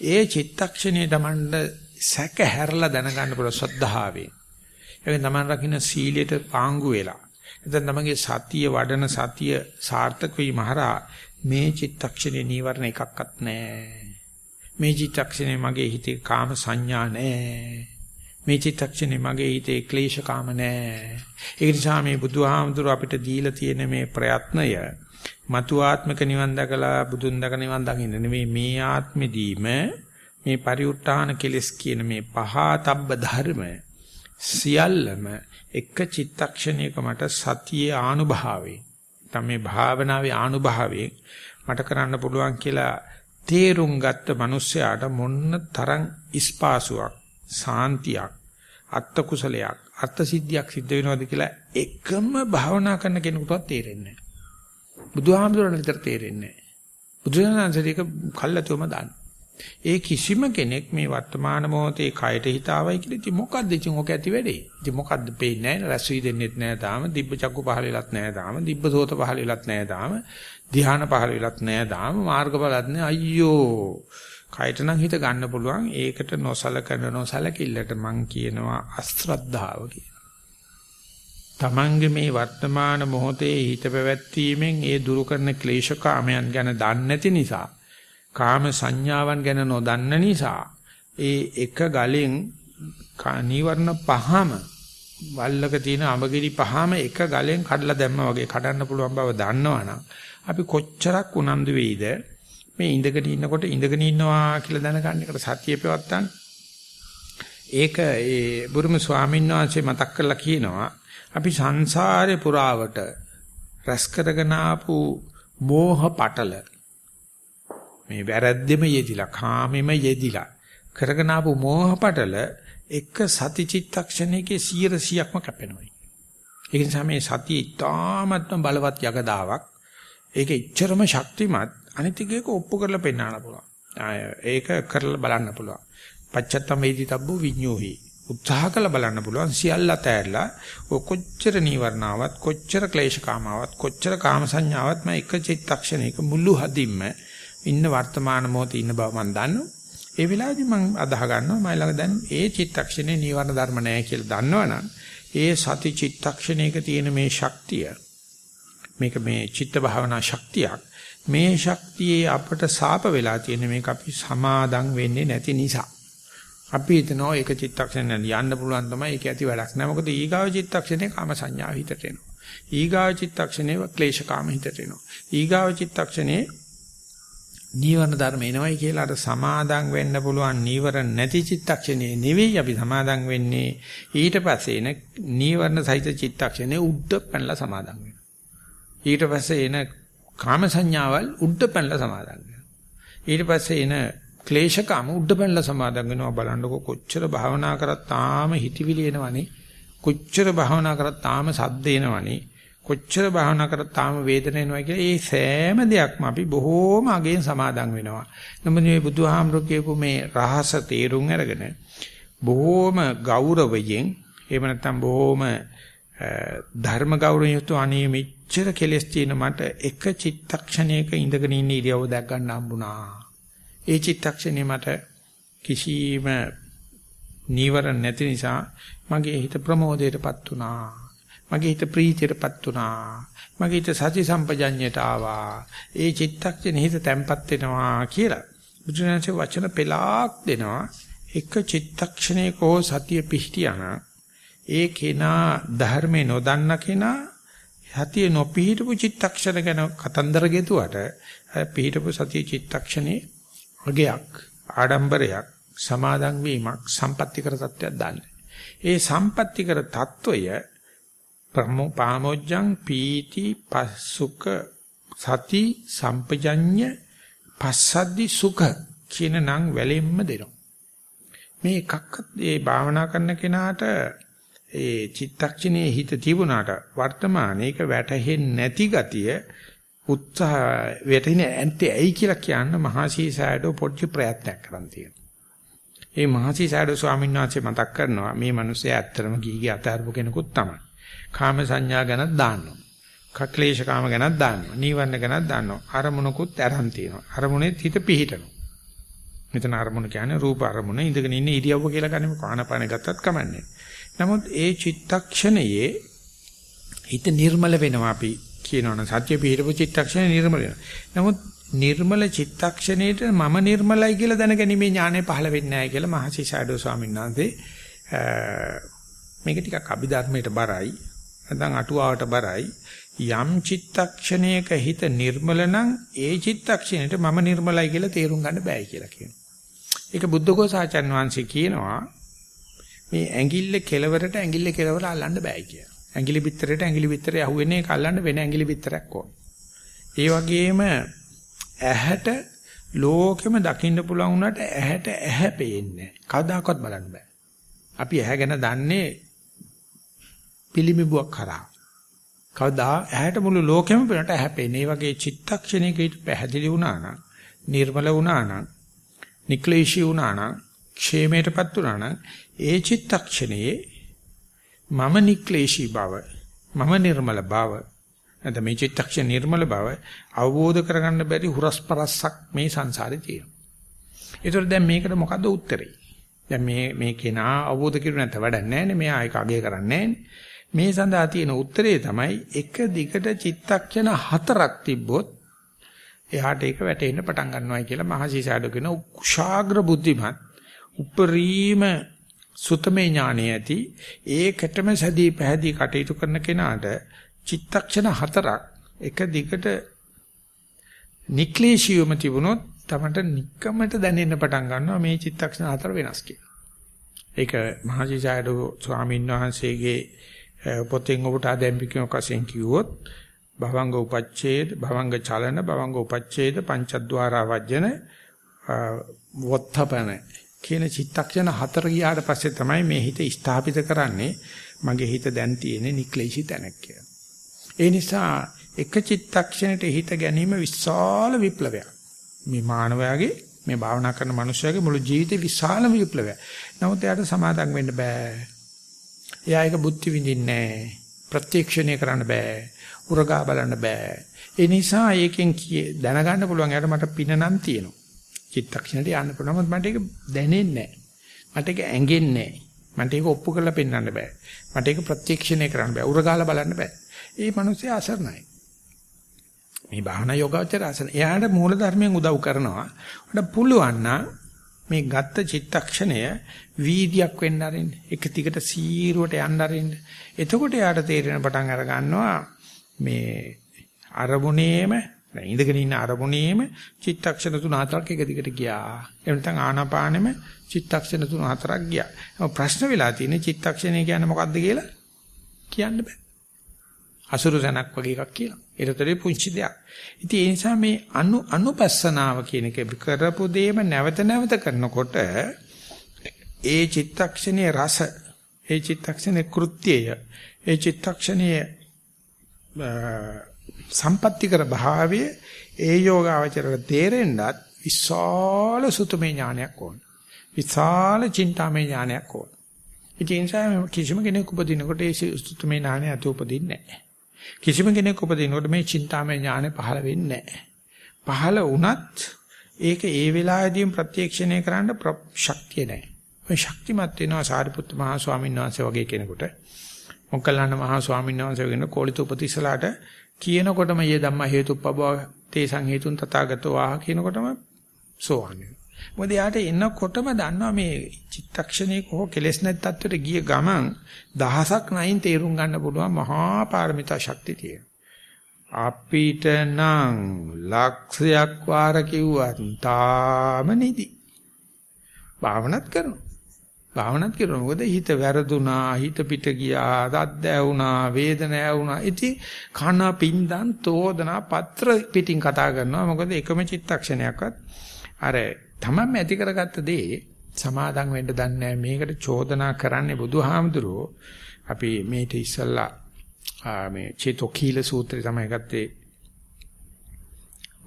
S1: ඒ චිත්තක්ෂණය තමන්ට සැක හැරලා දැනගන්න පුළුවන් ශ්‍රද්ධාවෙන් ඒක තමන් රකින්න සීලයට පාංගු වෙලා. එතෙන් තමන්ගේ සතිය වඩන සතිය සාර්ථක වීම හරහා මේ චිත්තක්ෂණේ නීවරණ එකක්වත් නැහැ. මේ චිත්තක්ෂණේ මගේ හිතේ කාම සංඥා නැහැ. මේ චිත්තක්ෂණේ මගේ හිතේ ක්ලේශ කාම නැහැ. ඒ නිසා මේ බුදුහාමුදුර අපිට දීලා තියෙන මේ ප්‍රයත්නය මතු ආත්මක නිවන් දකලා බුදුන් දක නිවන් දකින්න නෙමෙයි මේ ආත්මෙදීම මේ පරිඋත්ථාන කෙලස් කියන මේ පහතබ්බ ධර්ම සියල්ලම එක චිත්තක්ෂණයක මට සතියේ ආනුභාවයෙන් තමයි භාවනාවේ ආනුභාවයෙන් මට කරන්න පුළුවන් කියලා තේරුම් ගත්ත මිනිස්සයාට මොන්න තරම් ඉස්පාසුවක් සාන්තියක් අත්ත කුසලයක් අත්ත සිද්ධියක් සිද්ධ වෙනවද කියලා එකම භාවනා කරන කෙනෙකුටවත් තේරෙන්නේ නැහැ. බුදුහාමුදුරන් විතර තේරෙන්නේ නැහැ. බුදුරජාණන්සේක කල්ලාතුම දාන්න. ඒ කිසිම කෙනෙක් මේ වර්තමාන මොහොතේ කයට හිතාවයි කියලා ඉතින් මොකද්ද ඉතින් ඔක ඇති වෙන්නේ? ඉතින් මොකද්ද පේන්නේ නැහැ රැස් වී දෙන්නෙත් නැහැ තාම. දිබ්බ චක්කු පහල වෙලත් නැහැ තාම. දිබ්බ සෝත පහල වෙලත් නැහැ තාම. ධ්‍යාන පහල වෙලත් නැහැ තාම. මාර්ගඵලත් නැහැ. අයියෝ. කයට නම් හිත ගන්න පුළුවන්. ඒකට නොසලකන නොසලකිල්ලට මං කියනවා අශ්‍රද්ධාව කියලා. තමන්ගේ මේ වර්තමාන මොහොතේ හිත පැවැත්වීමෙන් ඒ දුරු කරන ක්ලේශ කාමයන් ගැන දන්නේ නැති නිසා කාම සංඥාවන් ගැන නොදන්න නිසා ඒ එක ගලෙන් නීවරණ පහම වල්ලක තියෙන අඹගිරි පහම එක ගලෙන් කඩලා දැම්මා වගේ කඩන්න පුළුවන් බව දන්නවනම් අපි කොච්චරක් උනන්දු වෙයිද මේ ඉඳගෙන ඉන්නකොට ඉඳගෙන ඉන්නවා කියලා දැනගන්න එකට සතිය පවත්තන්න ඒක ඒ බුරුම ස්වාමීන් වහන්සේ මතක් කරලා කියනවා අපි සංසාරේ පුරාවට රැස් කරගෙන ආපු මෝහ පටල මේ වැරද්දෙම යෙදිලා කාමෙම යෙදිලා කරගෙන ආපු මෝහ පටල එක සති චිත්තක්ෂණයකේ 100%ක්ම කැපෙනවා. ඒ නිසා මේ සතිය ඉතාමත්ම බලවත් යගදාවක්. ඒක ඉච්චරම ශක්තිමත් අනිත් එකේක ඔප්පු කරලා පෙන්වන්න පුළුවන්. ඒක කරලා බලන්න පුළුවන්. පච්චත්තම් වේදිතබ්බු විඤ්ඤෝහි. උත්සාහ කළ බලන්න පුළුවන් සියල්ල තැරලා ඔය කොච්චර නීවරණාවත් කොච්චර ක්ලේශකාමාවත් කොච්චර කාම සංඥාවත් මම එක චිත්තක්ෂණයක මුළු හදින්ම ඉන්න වර්තමාන මොහොතේ ඉන්න බව මම දන්නවා. ඒ වෙලාවේදී මම අදාහ ගන්නවා මම ළඟ දැන් ඒ චිත්තක්ෂණේ නීවරණ ධර්ම නැහැ කියලා දන්නවනම් ඒ සති චිත්තක්ෂණයක තියෙන මේ ශක්තිය මේක මේ චිත්ත භාවනා ශක්තියක්. මේ ශක්තියේ අපට සාප වෙලා තියෙන මේක අපි සමාදම් වෙන්නේ නැති නිසා. අපි හිතනවා ඒක චිත්තක්ෂණයෙන් යන්න පුළුවන් තමයි ඒක ඇති වැඩක් නෑ. මොකද ඊගාව චිත්තක්ෂණේ කාම සංඥා හිතට එනවා. ඊගාව චිත්තක්ෂණේ ක්ලේශ කාම හිතට එනවා. ඊගාව චිත්තක්ෂණේ නීවරණ ධර්ම එනවයි කියලා අර සමාදම් වෙන්න පුළුවන් නීවරණ නැති චිත්තක්ෂණේ නෙවෙයි අපි සමාදම් වෙන්නේ. ඊට පස්සේ එන නීවරණ සහිත චිත්තක්ෂණේ උඩ පැනලා සමාදම් වෙනවා. ඊට පස්සේ එන කාම සංඥාවල් උඩ පැනලා සමාදම් වෙනවා. ඊට පස්සේ එන ක්ලේශකම උඩ පැනලා සමාදම් වෙනවා. බලන්නකො කොච්චර භාවනා කරත් තාම හිතවිලි එනවනේ. කොච්චර භාවනා කරත් තාම සද්ද එනවනේ. කොච්චර භාවනා කරත් තාම වේදන එනවා කියලා ඒ සෑම දෙයක්ම අපි බොහෝම අගෙන් සමාදන් වෙනවා. නමුත් මේ බුදුහාමුදුරු කියපු මේ රහස තේරුම් අරගෙන බොහෝම ගෞරවයෙන් එහෙම නැත්නම් බොහෝම ධර්ම ගෞරවයෙන් යුතු අනේ මෙච්චර කෙලස් තියෙන මට එක චිත්තක්ෂණයක ඉඳගෙන ඉන්න ඉරියව්ව දැක් ගන්න හම්බුණා. ඒ චිත්තක්ෂණේ මට කිසිම නීවරණ නැති නිසා මගේ හිත ප්‍රමෝදයටපත් වුණා. මගේ හිත ප්‍රීතියටපත් වුණා. මගේ හිත සති සම්පජඤ්ඤයට ආවා. ඒ චිත්තක්ෂණ හිත තැම්පත් වෙනවා කියලා. බුදුරජාණන්සේ වචන පෙලාක් දෙනවා. එක චිත්තක්ෂණයකෝ සතිය පිහිටියාන ඒ කෙනා ධර්මේ නොදන්න කෙනා සතිය නොපිහිටපු චිත්තක්ෂණ ගැන කතන්දර ගෙතුවට පිහිටපු සතිය චිත්තක්ෂණේ අගයක් ආඩම්බරයක් සමාදන් වීමක් සම්පත්‍ති කර තත්ත්වයක් දාන්නේ. ඒ සම්පත්‍ති කර తত্ত্বය ප්‍රමෝපාමෝජ්ජං පීති පස්සුක සති සම්පජඤ්ඤ පස්සද්දි සුඛ කියන නම් වැලෙන්න දෙනවා. මේ එකක්වත් ඒ භාවනා කරන කෙනාට ඒ චිත්තක්ෂණයේ හිත තිබුණාට වර්තමානයේ ඒක වැටහෙන්නේ නැති ගතිය උත්සාහ වැටෙන්නේ ඇන්ටි ඇයි කියලා කියන්න මහසී සෑඩෝ පොඩි ප්‍රයත්නයක් කරන් තියෙනවා. ඒ මහසී සෑඩෝ ස්වාමීන් වහන්සේ මතක් කරනවා මේ මිනිස්සයා ඇත්තටම ගීගේ අතාරපු කෙනෙකුත් තමයි. කාම සංඥා ගැනත් දාන්නවා. කක්ලේශ කාම ගැනත් දාන්නවා. නීවරණ ගැනත් දාන්නවා. අරමුණකුත් අරන් තියෙනවා. අරමුණේ හිත පිහිටනවා. මෙතන අරමුණ කියන්නේ රූප අරමුණ ඉඳගෙන ඉන්න ඉරියව්ව කියලා ගනිමු. කානපාන ගත්තත් කමන්නේ. නමුත් ඒ චිත්තක්ෂණයේ හිත නිර්මල වෙනවා අපි කියනවනේ සත්‍ය පිහිටපු චිත්තක්ෂණය නිර්මල වෙනවා. නමුත් නිර්මල චිත්තක්ෂණයට මම නිර්මලයි කියලා දැනගැනීමේ ඥානය පහළ වෙන්නේ නැහැ කියලා මහසි ෂැඩෝ ස්වාමීන් වහන්සේ මේක ටිකක් අභිධර්මයට බරයි. නැත්නම් අටුවාවට බරයි යම් චිත්තක්ෂණයක හිත නිර්මල නම් ඒ චිත්තක්ෂණයට මම නිර්මලයි කියලා තේරුම් ගන්න බෑ කියලා කියනවා. ඒක බුද්ධඝෝසාචාර්ය වංශේ කියනවා මේ ඇඟිල්ල කෙලවරට ඇඟිල්ල කෙලවර අල්ලන්න බෑ කියලා. ඇඟිලි පිටරේට ඇඟිලි පිටරේ අහුවෙන්නේ ඒක අල්ලන්න වෙන ඇඟිලි පිටරයක් ඕන. ඒ වගේම ඇහැට ලෝකෙම දකින්න පුළුවන් වුණාට ඇහැට ඇහැ පේන්නේ කවදාකවත් බලන්න බෑ. අපි ඇහැ ගැන දන්නේ පිළිමිබුවක් කරා. කවදා ඇහැට මුළු ලෝකෙම පේනට ඇහැ පේන්නේ. මේ වගේ චිත්තක්ෂණයක පැහැදිලි වුණා නම්, නිර්මල වුණා නම්, නික්ලේශී වුණා නම්, ക്ഷേමයටපත් වුණා නම්, ඒ චිත්තක්ෂණයේ මම නික්ලේශී බව, මම නිර්මල බව, නැත්නම් මේ චිත්තක්ෂණ නිර්මල බව අවබෝධ කරගන්න බැරි හුරස්පරස්සක් මේ සංසාරේ තියෙනවා. ඒතර දැන් මේකට මොකද්ද උත්තරේ? දැන් මේ මේ කෙනා අවබෝධ කිරු නැත්නම් වැඩක් නැහැ නේ. මෙයා ඒක අගය කරන්නේ මේ සඳහා තියෙන උත්තරේ තමයි එක දිගට චිත්තක්ෂණ හතරක් තිබ්බොත් එහාට ඒක වැටෙන්න පටන් ගන්නවායි කියලා මහසීසාඩෝ කියන කුශාග්‍ර බුද්ධිමත් උපරිම සුතමේ ඥානෙ ඇති ඒකටම සැදී පැහැදී කටයුතු කරන කෙනාට චිත්තක්ෂණ හතරක් එක දිගට නික්ලේශියම තිබුණොත් තමන්ට නික්කමට දැනෙන්න පටන් ගන්නවා මේ චිත්තක්ෂණ හතර වෙනස් කියලා. ඒක මහජීසායඩෝ ස්වාමීන් වහන්සේගේ පොතෙන් ඔබට ආදැම්පිකම කසෙන් කිව්වොත් භවංග උපච්ඡේද භවංග චලන භවංග උපච්ඡේද පංචද්වාරා වජ්ජන වොත්තපන කියන චිත්තක්ෂණ හතර ගියාට පස්සේ තමයි මේ හිත ස්ථාපිත කරන්නේ මගේ හිත දැන් තියෙන්නේ නික්ලේශී තැනක් කියලා. ඒ නිසා එක චිත්තක්ෂණයට හිත ගැනීම විශාල විප්ලවයක්. මේ මානවයාගේ මේ භාවනා කරන මනුස්සයාගේ මුළු ජීවිතේ විශාල විප්ලවයක්. නමුත් එයාට සමාදම් වෙන්න බෑ. එයා ඒක බුද්ධි විඳින්නේ නැහැ. ප්‍රත්‍යක්ෂණය කරන්න බෑ. උරගා බලන්න බෑ. ඒ නිසා ඒකෙන් දැනගන්න පුළුවන් එයාට මට පින නම් තියෙනවා. චිත්තක්ෂණයට යන්න පුළුවන්. මට ඒක දැනෙන්නේ නැහැ. මට ඒක ඇඟෙන්නේ නැහැ. මට ඒක ඔප්පු කරලා පෙන්වන්න බෑ. මට ඒක ප්‍රත්‍යක්ෂණය කරන්න බෑ. උරගාලා බලන්න බෑ. ඒ මිනිස්සයා අසරණයි. මේ භාවනා යෝගාචර අසන. එයාට මූල ධර්මයෙන් උදව් කරනවා. උඩ පුළුවන් නම් මේ ගත්ත චිත්තක්ෂණය වීදියක් වෙන්න ආරින්න. එක තිකට සීරුවට යන්න ආරින්න. එතකොට යාට තේරෙන පටන් අර ගන්නවා මේ අරමුණේම ඉඳගෙන ඉන්න අරමුණේම චිත්තක්ෂණ තුන හතරක් එක දිගට ගියා. එහෙම නැත්නම් ආනාපානෙම චිත්තක්ෂණ තුන හතරක් ගියා. ප්‍රශ්න වෙලා තියෙන්නේ චිත්තක්ෂණය කියන්නේ මොකක්ද කියලා කියන්න බෑ. අසුරු සනක් වගේ එකක් කියනවා. ඒතරේ පුංචි දෙයක්. ඉතින් ඒ නිසා මේ අනු අනුපස්සනාව කියන එක කරපු දෙයම නැවත නැවත කරනකොට ඒ චිත්තක්ෂණයේ රස, ඒ චිත්තක්ෂණයේ කෘත්‍යය, ඒ චිත්තක්ෂණයේ සම්පත්‍ති කර භාවයේ ඒ යෝගාවචරයට තේරෙන්නත් විශාල සුතමේ ඥානයක් ඕන. විශාල චින්තාමේ ඥානයක් ඕන. ඒ නිසා කිසිම කෙනෙක් උපදිනකොට ඒ සුතමේ ඥානය අත උපදින්නේ නැහැ. කිසිම කෙනෙක් උපදිනකොට මේ චින්තාමය ඥානෙ පහළ වෙන්නේ නැහැ. පහළ වුණත් ඒක ඒ වෙලාවේදීම ප්‍රත්‍යක්ෂණය කරන්න ශක්තිය නැහැ. ඔය ශක්තිමත් වෙනවා සාරිපුත්ත මහා ස්වාමීන් වහන්සේ වගේ කෙනෙකුට. මොග්ගල්ලාන මහා ස්වාමීන් වහන්සේ වෙන කෝලිත උපතිස්සලාට කියනකොටම යේ ධම්ම හේතුප්පබව තේසං හේතුන් තථාගතෝ ආහ කියනකොටම සෝවන් වෙනවා. මොකද යාට එනකොටම දන්නවා මේ චිත්තක්ෂණයක හෝ කෙලෙස් නැති තත්ත්වයට ගිය ගමන් දහසක් නයින් තේරුම් ගන්න පුළුවන් මහා පාරමිතා ශක්තිය තියෙනවා. අපිට නම් ලක්ෂයක් වාර කිව්වත් තාම නිදි. භාවනාත් කරනවා. භාවනාත් කරනවා. මොකද හිත වැරදුනා, හිත පිට ගියා, දද්ද ඇවුනා, වේදන ඇවුනා. ඉතින් කන පින්දන් තෝදනා පත්‍ර පිටින් කතා කරනවා. මොකද එකම චිත්තක්ෂණයක්වත් අර තමන්ම ඇති කරගත්ත දේ සමාදන් වෙන්න දන්නේ මේකට චෝදනා කරන්නේ බුදුහාමුදුරුවෝ අපි මේට ඉස්සල්ලා මේ චේතෝකීල සූත්‍රය තමයි ගත්තේ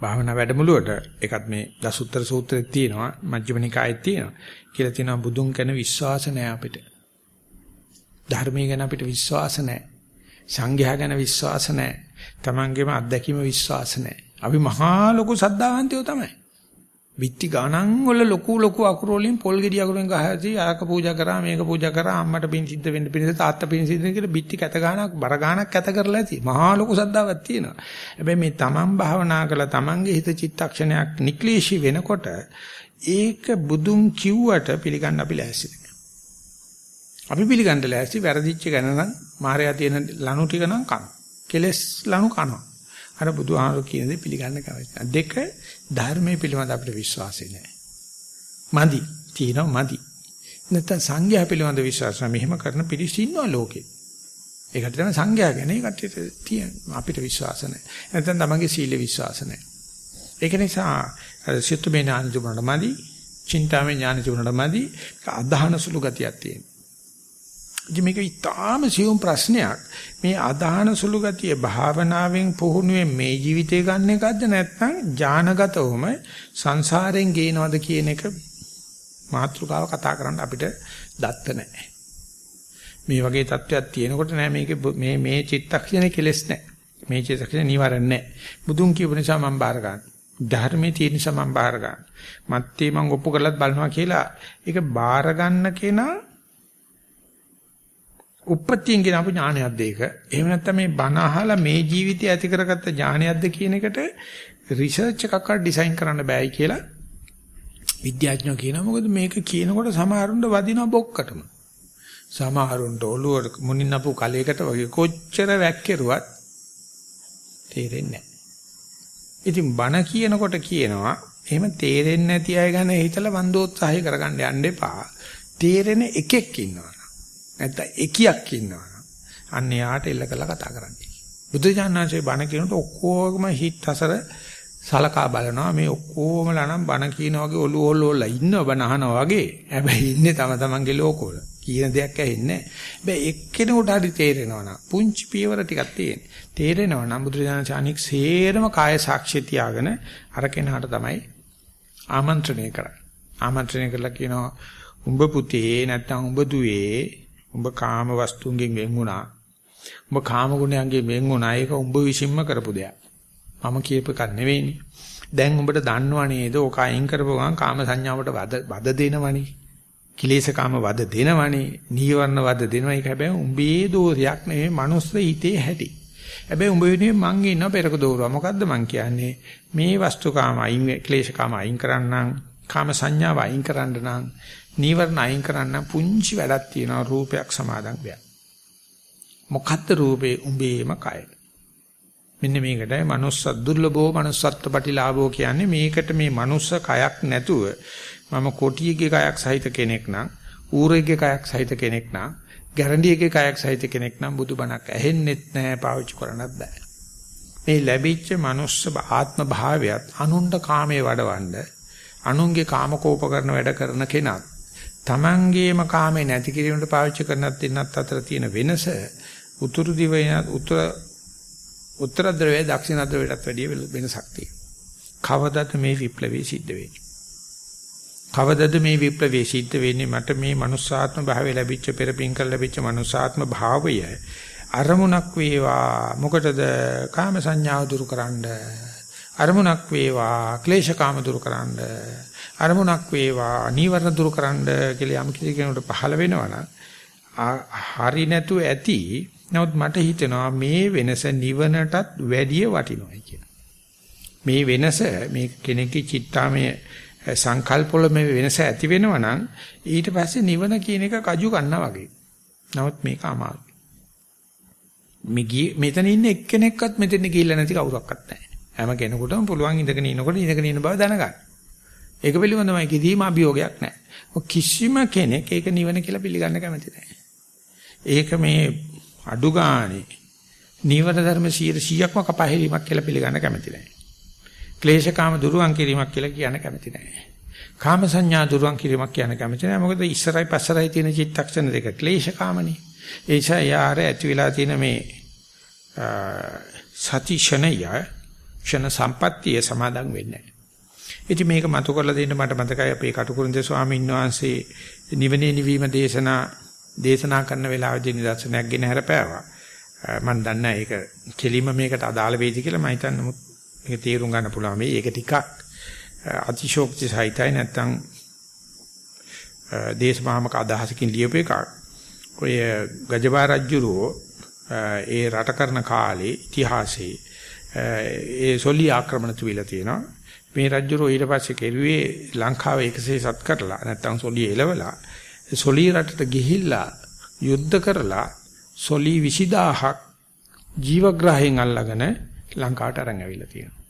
S1: භාවනා වැඩමුළුවට ඒකත් මේ දසුත්තර සූත්‍රෙත් තියෙනවා මජ්ක්‍ධිම නිකායෙත් තියෙනවා කියලා තියෙනවා බුදුන් ගැන විශ්වාස නැහැ අපිට. ධර්මයේ ගැන අපිට විශ්වාස නැහැ. සංඝයා ගැන විශ්වාස නැහැ. තමන්ගේම අත්දැකීම විශ්වාස නැහැ. අපි මහා ලොකු සද්ධාවන්තයෝ තමයි. විත්ති ගණන් වල ලොකු ලොකු අකුරු වලින් පොල් ගෙඩි අකුරෙන් ගහලා ආක පූජා කරා මේක පූජා කරා අම්මට පින් සිද්ධ වෙන්න පිණිස තාත්තා පින් සිද්ධ වෙන්න කියලා විත්ති කැත ගණක් බර ගණක් කැත කරලා ඇති. මහා ලොකු සද්දාවක් තියෙනවා. හැබැයි මේ තමන් භාවනා කළා තමන්ගේ හිත චිත්තක්ෂණයක් නික්ලේශී වෙනකොට ඒක බුදුන් කිව්වට පිළිගන්න අපි ලෑස්ති. අපි පිළිගන්න ලෑස්ති. වැරදිච්ච ගැන නම් මායя තියෙන ලනු ටික නම් කන. කෙලස් ලනු කනවා. අර බුදුහාමුදුරු කියන දේ පිළිගන්න කවයි. දෙක ධර්මයේ පිළිබඳ අපිට විශ්වාසය නැහැ. මදි. තියෙනවා මදි. නැත්නම් සංඝයා පිළිබඳ විශ්වාස මෙහෙම කරන පිරිස ඉන්නවා ලෝකේ. ඒකට තමයි සංඝයා ගැන කට්ටියට තියෙන අපිට විශ්වාස නැහැ. නැත්නම් තමන්ගේ සීල විශ්වාස නැහැ. ඒක නිසා සිතුමේ ඥාන තිබුණාට මදි, චින්තාමේ ඥාන තිබුණාට මදි, අදහන සුළු ගතියක් තියෙනවා. ඉතින් මේක ඉතාම සියුම් ප්‍රශ්නයක්. මේ අදහන සුළු ගතිය භාවනාවෙන් පුහුණුවෙන් මේ ජීවිතේ ගන්න එකක්ද නැත්නම් ඥානගතවම සංසාරයෙන් ගේනවද කියන එක මාත්‍රකාව කතා කරන්න අපිට දත්ත නැහැ. මේ වගේ තත්ත්වයක් තියෙනකොට නෑ මේක මේ මේ චිත්තක්ෂණේ කෙලස් නෑ. මේ චිත්තක්ෂණේ නිවරණ නෑ. බුදුන් කියපු නිසා මම බාර ගන්න. ධර්මයේ තියෙන නිසා මම බාර ගන්න. මත්තේ මම ඔප්පු කරලත් බලනවා කියලා ඒක බාර ගන්න කෙනා උප්පත්තියෙන් කියන අපු ඥානයක්ද ඒක. එහෙම නැත්නම් මේ බණ අහලා මේ ජීවිතය ඇති කරගත්ත ඥානයක්ද කියන එකට රිසර්ච් එකක් ඩිසයින් කරන්න බෑයි කියලා විද්‍යාඥයෝ කියනවා. මොකද මේක කියනකොට සමහරුන්ට වදිනවා බොක්කටම. සමහරුන්ට ඔළුවට මුණින් අපු කලයකට වගේ කොච්චර වැක්කිරුවත් තේරෙන්නේ නැහැ. ඉතින් බණ කියනකොට කියනවා එහෙම තේරෙන්නේ නැති අය ගැන හිතලා වන්දෝත්සාහය කරගන්න යන්න එපා. තේරෙන එකෙක් ඉන්නවා. නැත්නම් එකියක් ඉන්නවා. අන්න යාට එල්ල කරලා කතා කරන්නේ. බුදුජානනාංශයේ බණ කියනකොට ඔක්කොගම හිත අසර සලකා බලනවා මේ ඔක්කොමලා නම් බණ කියන වගේ ඔලු ඔල්ලෝල ඉන්නව බණ අහනවා වගේ. හැබැයි ඉන්නේ තම තමන්ගේ ලෝකවල. කියන දෙයක් ඇහෙන්නේ නැහැ. හැබැයි එක්කෙනෙකුට හරි තේරෙනවා නම් පුංචි පියවර ටිකක් තියෙන. තේරෙනවා නම් බුදුරජාණන් ශානික් සේරම කාය සාක්ෂි තියාගෙන අර කෙනාට තමයි ආමන්ත්‍රණය කරන්නේ. ආමන්ත්‍රණය කළා කියනවා උඹ පුතේ නැත්තම් උඹ දුවේ උඹ කාම වස්තුන්ගෙන් වෙන් වුණා. උඹ කාම ගුණයන්ගෙන් වෙන් වුණා. ඒක උඹ විසින්ම කරපු දෙයක්. මම කියප එකක් නෙවෙයිනේ. දැන් උඹට දන්නව නේද? ඕක අයින් කරපුව ගමන් කාම සංඥාවට වද වද දෙනවනේ. කිලේශකාම වද දෙනවනේ. නීවරණ වද දෙනවා. ඒක හැබැයි උඹේ දෝෂයක් නෙවෙයි. මනුස්ස හිතේ හැටි. හැබැයි උඹ වෙනුවෙන් මං ඉන්නවා පෙරක දෝරුවා. මොකද්ද මං කියන්නේ? මේ වස්තුකාම අයින් ක්ලේශකාම අයින් කරන්නම්, කාම සංඥාව අයින් කරන්න නම්, නීවරණ අයින් කරන්න පුංචි වැඩක් තියෙනවා රූපයක් සමාදන් වෙන්න. මොකද්ද රූපේ උඹේම කය. මෙන්න මේකටයි manuss දුර්ලභෝ manussත්ත්ව ප්‍රතිලාභෝ කියන්නේ මේකට මේ manuss කයක් නැතුව මම කොටියගේ කයක් සහිත කෙනෙක් නම් ඌරෙක්ගේ කයක් සහිත කෙනෙක් නම් ගැරන්ඩියගේ කයක් සහිත කෙනෙක් නම් බුදුබණක් ඇහෙන්නෙත් නැහැ පාවිච්චි කරන්නත් බෑ මේ ලැබිච්ච manuss ආත්ම භාවයත් අනුන්ට කාමයේ වඩවන්න අනුන්ගේ කාමකෝප කරන වැඩ කරන කෙනත් තමන්ගේම කාමේ නැති කිරීමට පාවිච්චි කරනත් දෙන්නත් අතර තියෙන වෙනස උතුරු දිවයින උත්තර උත්තර ද්‍රවය දක්ෂිණ ද්‍රවයටත් වැඩිය වෙනසක් තියෙනවා. කවදද මේ විප්ලවය සිද්ධ වෙන්නේ? කවදද මේ විප්ලවය සිද්ධ වෙන්නේ මට මේ මනුස්සාත්ම භාවය ලැබිච්ච පෙරපින් කර ලැබිච්ච මනුස්සාත්ම භාවය අරමුණක් වේවා මොකටද කාම සංඥාව දුරු කරන්න අරමුණක් වේවා ක්ලේශකාම දුරු කරන්න අරමුණක් වේවා නීවරණ දුරු කරන්න කියලා යම් කිසි කෙනෙකුට පහළ වෙනවනම් හරි නැතු ඇති නමුත් මට හිතෙනවා මේ වෙනස නිවනටත් වැඩිය වටිනවයි කියලා. මේ වෙනස මේ කෙනෙක්ගේ චිත්තාමය සංකල්පවල මේ වෙනස ඇති වෙනවා නම් ඊට පස්සේ නිවන කියන එක කජු ගන්නා වගේ. නමුත් මේක අමාරුයි. මෙතන ඉන්න එක්කෙනෙක්වත් මෙතන ගිහිල්ලා නැති කවුරක්වත් නැහැ. හැම කෙනෙකුටම පුළුවන් ඉඳගෙන ඉනකොට ඉඳගෙන ඉන්න බව දැනගන්න. ඒක පිළිබඳවයි කිසිම අභියෝගයක් නැහැ. කිසිම කෙනෙක් ඒක නිවන කියලා පිළිගන්න කැමති නැහැ. ඒක මේ අඩු ගානේ නීවර ධර්ම 100%ක්ම කපහැරීමක් කියලා පිළිගන්න කැමති නැහැ. ක්ලේශකාම දුරුවන් කිරීමක් කියලා කියන්න කැමති නැහැ. කාම සංඥා දුරුවන් කිරීමක් කියන්න කැමති නැහැ. මොකද ඉස්සරයි පස්සරයි තියෙන චිත්තක්ෂණ දෙක ක්ලේශකාමනේ. ඒ නිසා යාර ඇති වෙලා තියෙන මේ සතිෂණය ක්ෂණ සම්පත්තිය සමාදන් වෙන්නේ නැහැ. ඉතින් මේක මතු කරලා දෙන්න මට මතකයි අපේ කටුකුරුන්දේ ස්වාමීන් වහන්සේ නිවනේ නිවීම දේශනා දේශනා කරන වෙලාවේදී නිදර්ශනයක් ගෙන හැරපෑවා. මම දන්නේ ඒක කෙලිම මේකට අදාළ වේදි කියලා මම හිතන්නේ නමුත් මේක තේරුම් ගන්න පුළුවන් මේ ඒක ටිකක් අතිශෝක්ති සහිතයි නැත්තම් දේශමාමක අදහසකින් ලියපු එකක්. ඔය ගජබා රජුරෝ ඒ රට කරන කාලේ ඉතිහාසයේ ඒ සොලි ආක්‍රමණ තුවිලා තියෙනවා. මේ රජුරෝ ඊට පස්සේ කෙරුවේ ලංකාව එකසේ සත් කරලා නැත්තම් සොලි එලවලා සොලී රටට ගිහිල්ලා යුද්ධ කරලා සොලී 20000ක් ජීවග්‍රහයෙන් අල්ලගෙන ලංකාවට අරන් ඇවිල්ලා තියෙනවා.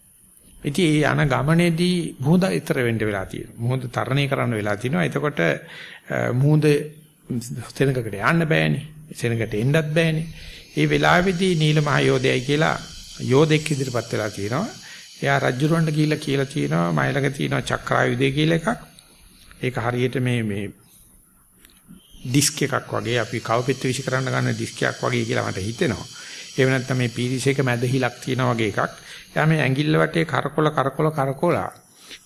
S1: ඉතින් ඒ යන ගමනේදී මුහුද ඊතර වෙන්න වෙලා තියෙනවා. මුහුද තරණය කරන්න වෙලා තිනවා. එතකොට මුහුද සෙනඟකට යන්න බෑනේ. සෙනඟට එන්නත් බෑනේ. ඒ වෙලාවේදී නීල මහ යෝධයයි කියලා යෝධෙක් ඉදිරිපත් වෙලා තියෙනවා. එයා රජුරවන්ට ගිහිල්ලා කියලා තියෙනවා මයිලක තියෙනවා චක්‍රායුධය කියලා එකක්. ඒක හරියට මේ මේ ඩිස්ක් එකක් වගේ අපි කවපෙත් විශ් කරන්න ගන්න ඩිස්ක් එකක් වගේ කියලා මට හිතෙනවා. එහෙම නැත්නම් මේ පීරිසයක මැද හිලක් තියෙනා වගේ එකක්. එයා මේ ඇඟිල්ල වටේ කරකොල කරකොල කරකොලා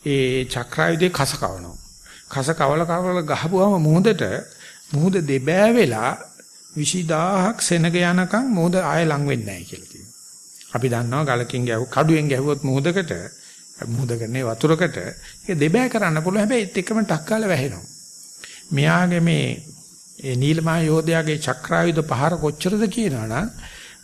S1: ඒ චක්‍රායුධේ කස කවනවා. කස කවල කවල ගහපුවම මුහුදට මුහුද දෙබෑ වෙලා 20000ක් සෙනග යනකම් මුහුද ආයෙ ලඟ වෙන්නේ නැහැ කියලා කියනවා. අපි දන්නවා ගලකින් ගැහුව කඩුවෙන් ගැහුවොත් මුහුදකට මුහුදකනේ වතුරකට ඒක දෙබෑ කරන්න පුළුවන් හැබැයි ඒත් එකම ටක් කාලා වැහෙනවා. මෙයාගේ මේ ඒ නීලමහ යෝධයාගේ චක්‍රායුධ පහර කොච්චරද කියනවනම්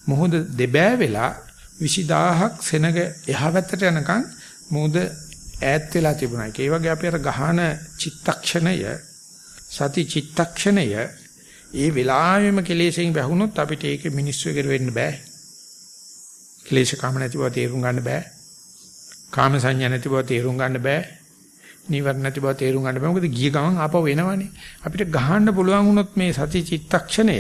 S1: මුහුද දෙබෑ වෙලා 20000ක් සෙනග එහා පැත්තට යනකම් මුහුද ඈත් වෙලා තිබුණා. ඒ වගේ අපි අර ගහන චිත්තක්ෂණය සති චිත්තක්ෂණය ඒ වෙලාවෙම කෙලෙසෙන් වැහුනොත් අපිට ඒක මිනිස්සු එකට වෙන්න බෑ. ක්ලේශ කාම නැති බව තේරුම් ගන්න බෑ. කාම සංඥා නැති බව තේරුම් ගන්න බෑ. නිවර්ණ නැති බව තේරුම් ගන්න බෑ. මොකද ගිය ගමන් ආපහු වෙනවනේ. අපිට ගහන්න පුළුවන් වුණොත් මේ සති චිත්තක්ෂණය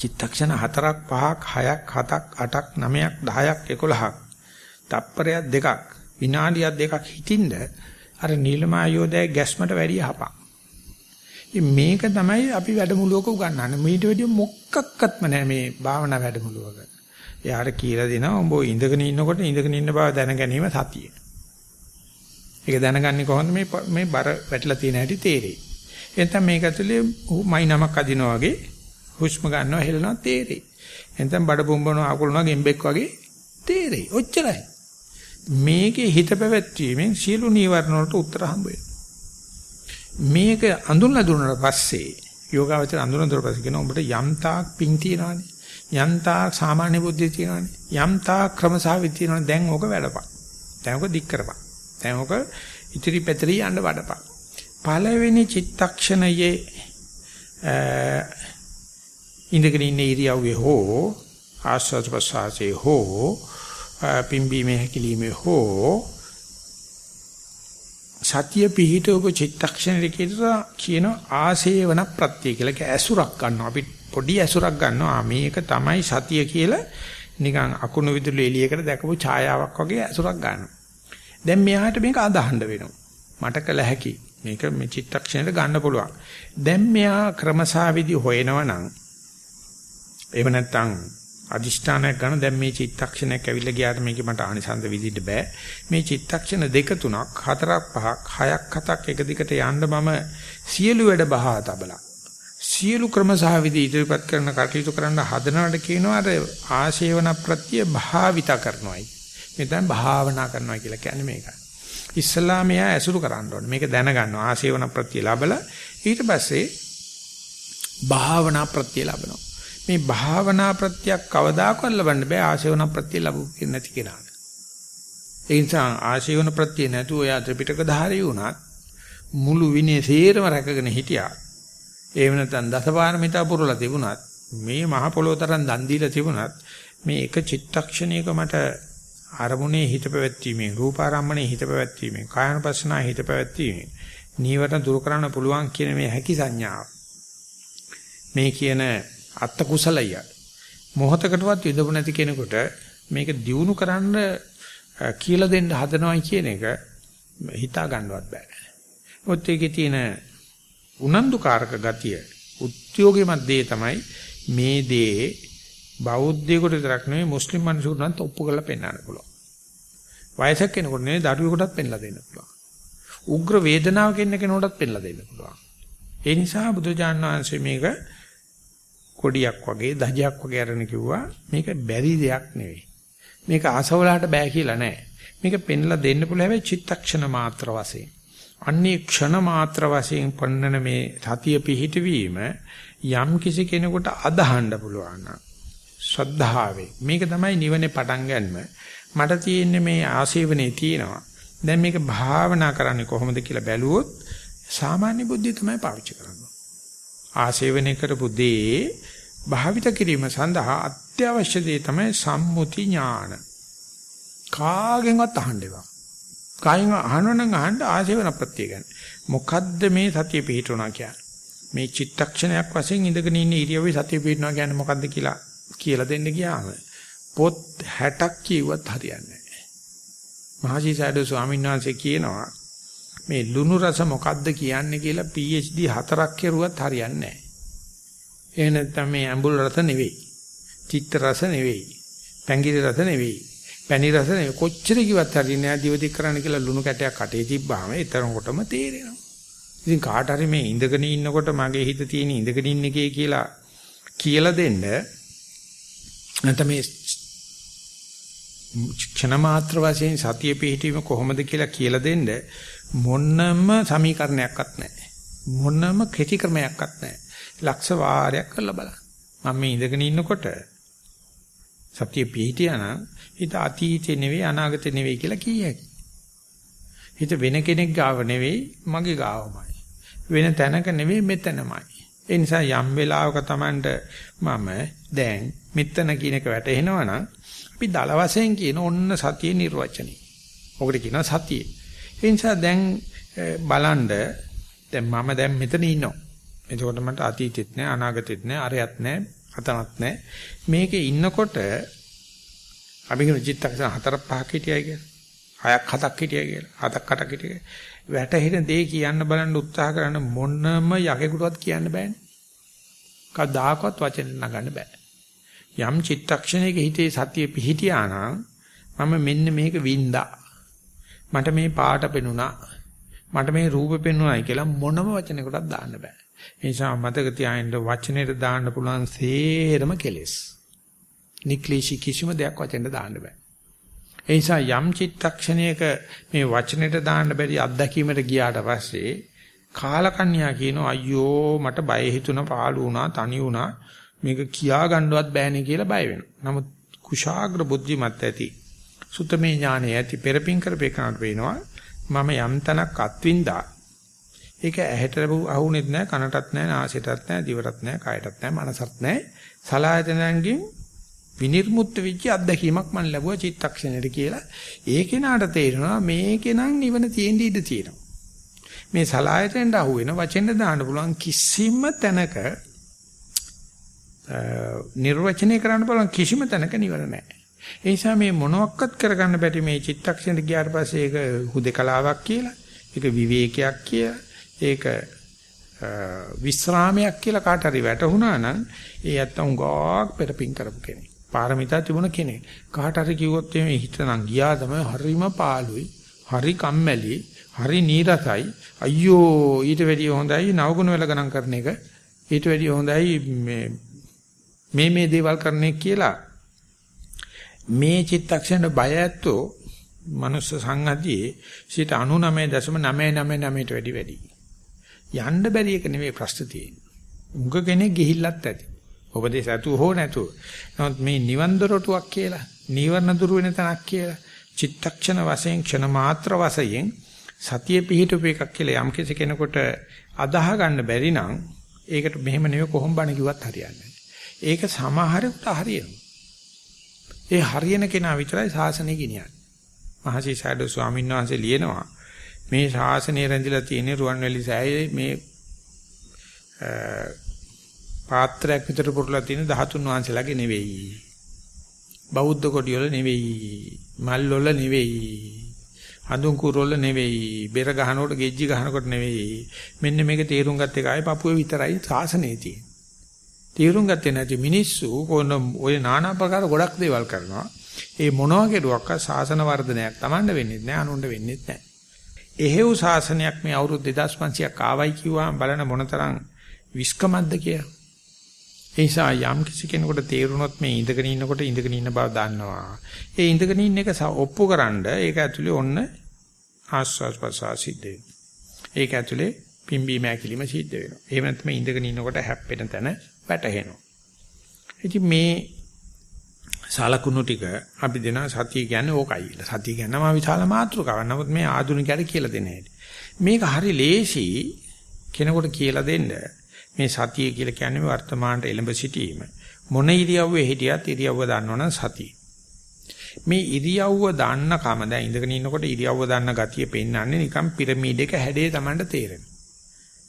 S1: චිත්තක්ෂණ 4ක් 5ක් 6ක් 7ක් 8ක් 9ක් 10ක් 11ක් තප්පරයක් දෙකක් විනාඩියක් දෙකක් හිටින්ද අර නීලමා යෝධය ගැස්මට වැඩි හපක්. මේක තමයි අපි වැඩමුළුවක උගන්වන්නේ. මීට වැඩිය මොකක්වත්ම නැහැ මේ භාවනා වැඩමුළුවක. එයාට කියලා දෙනවා උඹ ඉඳගෙන ඉන්නකොට ඉඳගෙන ඉන්න බව දැන ගැනීම සතිය. ඒක දැනගන්නේ කොහොමද මේ මේ බර වැටලා තියෙන හැටි තේරෙයි. එතන මේක ඇතුලේ මයි නමක් අදිනවා වගේ හුස්ම ගන්නවා හෙලනවා තේරෙයි. එතන බඩ පුම්බනවා අකුලනවා ගෙම්බෙක් වගේ තේරෙයි. ඔච්චරයි. මේකේ හිත පැවැත්වීමෙන් සියලු නීවරණ වලට උත්තර හම්බ මේක අඳුනලා දුන්නාට පස්සේ යෝගාවචර අඳුනලා දුන්නාට පස්සේ කියන උඹට යම් තාක් පිං තියනවානේ. යම් තාක් සාමාන්‍ය බුද්ධිය තියනවානේ. යම් තාක් ක්‍රමසාවිදි තියනවානේ. දැන් ඕක වැඩපන්. දැන් ඕක දික් කරපන්. දැන් ඕක ඉතිරි පැතිරි යන්න වඩපන්. පළවෙනි චිත්තක්ෂණයේ ඉඳගෙන ඉන්න ඉරියව්වේ හෝ ආස්වාද ප්‍රසආසයේ හෝ පිම්බීමේ හැකිලිමේ හෝ සතිය පිහිටවපු චිත්තක්ෂණය කියන ආසේවන ප්‍රත්‍ය කියලා ඒක ඇසුරක් ගන්නවා අපි පොඩි ඇසුරක් ගන්නවා. මේක තමයි සතිය කියලා. නිකන් අකුණු විදුලි එළියකට දැකපු ඡායාවක් වගේ ඇසුරක් ගන්නවා. දැන් මෙයාට මේක අදහන්න වෙනවා. මට කළ හැකි. මේක මේ චිත්තක්ෂණයට ගන්න පුළුවන්. දැන් මෙයා ක්‍රමසාවිදි හොයනවා නම් එහෙම නැත්නම් අදිෂ්ඨානයක් ගන්න දැන් මේ චිත්තක්ෂණයක් ඇවිල්ලා ගියාට මේක මට ආනිසංස විදිහට බෑ. මේ චිත්තක්ෂණ දෙක තුනක් හතරක් පහක් හයක් හතක් එක දිගට යන්න මම සියලු වැඩ බහා තබලා සියලු ක්‍රම සහ විදි ඉදිරිපත් කරන කටයුතු කරන්න හදනවට කියනවා අර ආශේවන ප්‍රත්‍ය භාවිත කරනවායි. මෙතන භාවනා කරනවා කියලා කියන්නේ මේකයි. ඉස්ලාමයා ඇසුරු කරන්න ඕනේ. මේක දැනගන්නවා. ආශේවන ප්‍රත්‍ය ලැබලා ඊට පස්සේ භාවනා ප්‍රත්‍ය ලැබනවා. මේ භාවනා ප්‍රත්‍යක් කවදාකවත් ලබන්න බෑ ආශේවන ප්‍රත්‍ය ලැබු නැති කෙනාට. ඒ නිසා ආශේවන ප්‍රත්‍ය නැතුව එයා ත්‍රිපිටක ධාරී වුණත් මුළු විනේ සේරම රැකගෙන හිටියා. එහෙම නැත්නම් දසපාරමිතා පුරලා තිබුණත් මේ මහ පොළොව තරම් දන් දීලා තිබුණත් මේ එක චිත්තක්ෂණයක මට අරමුණේ හිත පැවැත්වීමෙන් රූපාරම්මණේ හිත පැවැත්වීමෙන් කායනපස්සනා හිත පැවැත්වීමෙන් නීවරණ දුරු කරන්න පුළුවන් කියන මේ හැකි සංඥාව මේ කියන අත්ත කුසලය මොහතකටවත් යදපු නැති කෙනෙකුට මේක දියුණු කරන්න කියලා දෙන්න හදනවයි කියන එක හිතා ගන්නවත් බෑ. මොකද ඒකේ තියෙන උනන්දුකාරක ගතිය උද්‍යෝගිමත් දේ තමයි මේ දේ බෞද්ධයෙකුට විතරක් නෙවෙයි මුස්ලිම් මිනිසුන්ට නම් ඔප්පු කරලා පෙන්වන්න පුළුවන්. වයසක කෙනෙකුට නෙවෙයි දරුවෙකුටත් පෙන්ලා දෙන්න පුළුවන්. උග්‍ර වේදනාවක ඉන්න කෙනෙකුටත් පෙන්ලා දෙන්න පුළුවන්. ඒ නිසා බුදුජාණන් වහන්සේ මේක කොඩියක් වගේ දජයක් වගේ අරගෙන කිව්වා මේක බැරි දෙයක් නෙවෙයි. මේක ආසවලට බෑ කියලා නෑ. මේක පෙන්ලා දෙන්න පුළුවන් හැබැයි චිත්තක්ෂණ මාත්‍ර වශයෙන්. අන්නේ ක්ෂණ මාත්‍ර වශයෙන් පන්නන මේ සතිය පිහිටවීම යම් කිසි කෙනෙකුට අදහන්න පුළුවන් ශ්‍රද්ධාවේ මේක තමයි නිවනේ පටන් ගන්නම මට තියෙන්නේ මේ ආශේවනේ තියෙනවා දැන් මේක භාවනා කරන්නේ කොහොමද කියලා බැලුවොත් සාමාන්‍ය බුද්ධිය තමයි පාවිච්චි කරන්නේ ආශේවනය කරපු දේ භාවිත කිරීම සඳහා අත්‍යවශ්‍ය දේ තමයි සම්මුති ඥාන. කාගෙන්වත් අහන්න එපා. කායින් අහනවනම් අහන්න ආශේවන ප්‍රත්‍ය ගැන. මොකද්ද මේ සතිය පිහිටුණා කියන්නේ? මේ චිත්තක්ෂණයක් වශයෙන් ඉඳගෙන ඉන්න ඉරියව්වේ සතිය පිහිටනවා කියන්නේ මොකද්ද කියලා කියලා දෙන්න ගියාම පොත් 60ක් කියුවත් හරියන්නේ නැහැ. මහසි සයඩෝ ස්වාමීන් වහන්සේ කියනවා මේ ලුණු රස මොකද්ද කියන්නේ කියලා PhD හතරක් කරුවත් හරියන්නේ නැහැ. ඒ නැත්නම් මේ ඇඹුල් රස නෙවෙයි. චිත්ත රස නෙවෙයි. පැංගිරි රස නෙවෙයි. පැණි රස නෙවෙයි. කොච්චර කිව්වත් හරියන්නේ නැහැ දිවදික් කරන්න කියලා ලුණු කැටයක් කටේ තිබ්බාම ඒතරකොටම තේරෙනවා. ඉතින් කාට හරි මේ ඉඳගෙන ඉන්නකොට මගේ හිත තියෙන ඉඳගෙන ඉන්න එකේ කියලා කියලා දෙන්න නැත්නම් මේ ක්ෂණ මාත්‍ර වශයෙන් සතිය පිහිටීම කොහොමද කියලා කියලා දෙන්න මොනම සමීකරණයක්වත් නැහැ. මොනම කෙටි ක්‍රමයක්වත් නැහැ. ලක්ෂ වාරයක් කරලා බලන්න. මම මේ ඉඳගෙන ඉන්නකොට සතිය පිහිටියා නම් හිත අතීතේ නෙවෙයි අනාගතේ නෙවෙයි කියලා කියයි. හිත වෙන කෙනෙක් ගාව නෙවෙයි මගේ ගාවමයි. වෙන තැනක නෙවෙයි මෙතනමයි. ඒ නිසා යම් වෙලාවක Tamanට මම දැන් මෙතන කියන එක වැටහෙනවා නම් අපි දල වශයෙන් කියන ඔන්න සතියේ නිර්වචනයි. ඔකට කියනවා සතිය. ඒ නිසා දැන් බලන්න දැන් මම දැන් මෙතන ඉන්නවා. එතකොට මට අතීතෙත් නෑ අනාගතෙත් නෑ අරයත් නෑ අතනත් නෑ. මේකේ ඉන්නකොට අපි කියන චිත්තක්ෂණ හතර පහක් හිටියයි කියලා. හයක් හතක් හිටියයි කියලා. හතක් අටක් හිටියයි. වැටහෙන දේ කියන්න බලන්න උත්සාහ කරන මොනම යකෙකුටවත් කියන්න බෑනේ. කවදාකවත් වචන නගන්න බෑ. යම් චිත්තක්ෂණයක හිතේ සතිය පිහිටියා නම් මම මෙන්න මේක වින්දා. මට මේ පාට පෙනුණා. මට මේ රූප පෙනුණායි කියලා මොනම වචනයකටවත් දාන්න බෑ. ඒ නිසා මතක තියාගන්න වචනෙට දාන්න පුළුවන් සේරම කෙලෙස්. නික්ලේශී කිසිම දෙයක් වචනෙට දාන්න බෑ. ඒ නිසා යම් චිත්තක්ෂණයක මේ වචනෙට දාන්න බැරි අත්දැකීමට ගියාට පස්සේ කාලකන්‍යා කියනවා අයියෝ මට බය හිතුණා පාළු වුණා තනි වුණා මේක කියා ගන්නවත් බෑනේ කියලා බය වෙනවා. නමුත් කුශාග්‍ර බුද්ධිමත් ඇති සුතමේ ඥානය ඇති පෙරපින් කරපේකනට වෙනවා මම යම් තනක් අත්විඳා ඒක ඇහැට අහුනෙත් නැහැ කනටත් නැහැ නාසයටත් නැහැ දිවටත් නැහැ කයටත් නැහැ මනසත් නැහැ සලායතනයන්ගෙන් විනිර්මුක්ත වෙච්ච අත්දැකීමක් මම ලැබුවා චිත්තක්ෂණයට කියලා. ඒ කෙනාට තේරෙනවා මේකේ නම් නිවන තියෙන්න ඉඩ තියෙනවා. මේ සලායතෙන්ට අහු වෙන වචෙන්ද දාන්න පුළුවන් කිසිම තැනක නිර්වචනය කරන්න පුළුවන් කිසිම තැනක නිවන නැහැ. ඒ නිසා මේ මොනවත් කරගන්න බැරි මේ චිත්තක්ෂණයට ගියාට පස්සේ ඒක හුදකලාවක් කියලා, ඒක විවේකයක් කියලා, ඒක විස්රාමයක් කියලා කාට හරි වැටහුණා නම් ඒ ඇත්තම ගාක් පෙරපින් කරපු කෙනෙක්. පාරමිතා තිබුණ කෙනෙක්. කාට හරි කිව්වොත් මේ හිතනම් ගියා තමයි හරිම පාළුයි, හරි කම්මැලි, හරි නීරසයි. අයියෝ ඊට වැඩිය හොඳයි නවගුණ වල ගණන් කරන එක. ඊට වැඩිය හොඳයි මේ මේ මේ දේවල් කරන්නේ කියලා මේ චිත්තක්ෂණ බය ඇත්තෝ මනුස්ස සංහතියේ 99.999ට වැඩි වැඩි. යන්න බැරි එක නෙවෙයි ප්‍රශ්න තියෙන්නේ. උඟ කෙනෙක් ගිහිල්ලත් ඇති. උපදේශ ඇතුව හෝ නැතුව. නමුත් මේ නිවන් දොරටුවක් කියලා, නීවරණ දුර වෙන තැනක් කියලා, චිත්තක්ෂණ වශයෙන් ක්ෂණ මාත්‍ර වශයෙන් සතිය පිහිටුප එකක් කියලා යම් කෙනෙකුට අදාහ ගන්න බැරි නම් ඒකට මෙහෙම නෙවෙයි කොහොම බණ කිව්වත් හරියන්නේ ඒක සමහරකට හරියනවා. ඒ හරියන කෙනා විතරයි ශාසනය ගෙනියන්නේ. මහසි සයඩ ස්වාමීන් වහන්සේ ලියනවා මේ ශාසනය රැඳිලා තියෙන රුවන්වැලි සෑයේ මේ පාත්‍රයක් විතර පුරලා තියෙන 13 වංශලාගේ නෙවෙයි. බෞද්ධ කොටිවල නෙවෙයි. මල් වල නෙවෙයි. හඳුන් කුරවල නෙවෙයි. බෙර ගහනකොට ගෙජ්ජි ගහනකොට නෙවෙයි. මෙන්න මේක තේරුම් ගත්ත එකයි පපුවේ විතරයි සාසනේ තියෙන්නේ. තේරුම් ගත්තේ නැති මිනිස්සු කොන ඔය নানা ප්‍රකාර ගොඩක් දේවල් කරනවා. ඒ මොනවා කෙරුවක් සාසන වර්ධනයක් Tamanda වෙන්නේ නැහැ අනුන්ට වෙන්නේ නැහැ. එහෙව් ශාසනයක් මේ අවුරුදු 2500ක් ආවයි කිව්වම බලන මොනතරම් විස්කමක්ද කියලා. ඒ නිසා යම් කිසි කෙනෙකුට තේරුනොත් මේ ඉඳගෙන ඉන්නකොට ඉඳගෙන ඉන්න බව දන්නවා. ඒ ඉඳගෙන ඉන්න එක ඔප්පුකරනද ඒක ඇතුලේ ඔන්න ආස්වාස් ප්‍රසආ සිද්ධ වෙනවා. ඒක ඇතුලේ පිම්බීම ඇකිලිම සිද්ධ වෙනවා. එහෙම නැත්නම් ඉඳගෙන ඉන්නකොට හැප්පෙන තැන වැටහෙනවා. ඉතින් මේ සලකුණු ටික අපි දෙන සතිය කියන්නේ ඕකයි. සතිය කියනම විශාල මාත්‍රකාවක්. නමුත් මේ ආධුනිකයට කියලා දෙන හැටි. මේක හරි ලේසි කෙනෙකුට කියලා දෙන්න. මේ සතිය කියලා කියන්නේ වර්තමානට එළඹ සිටීම. මොන ඉරියව්වේ හිටියත් ඉරියව්ව දන්නවනම් සතිය. මේ ඉරියව්ව දාන්න කම දැන් ඉඳගෙන ඉන්නකොට ඉරියව්ව දාන්න ගතිය පෙන්වන්නේ නිකන් පිරමීඩ එක හැඩේ Tamanට තේරෙන.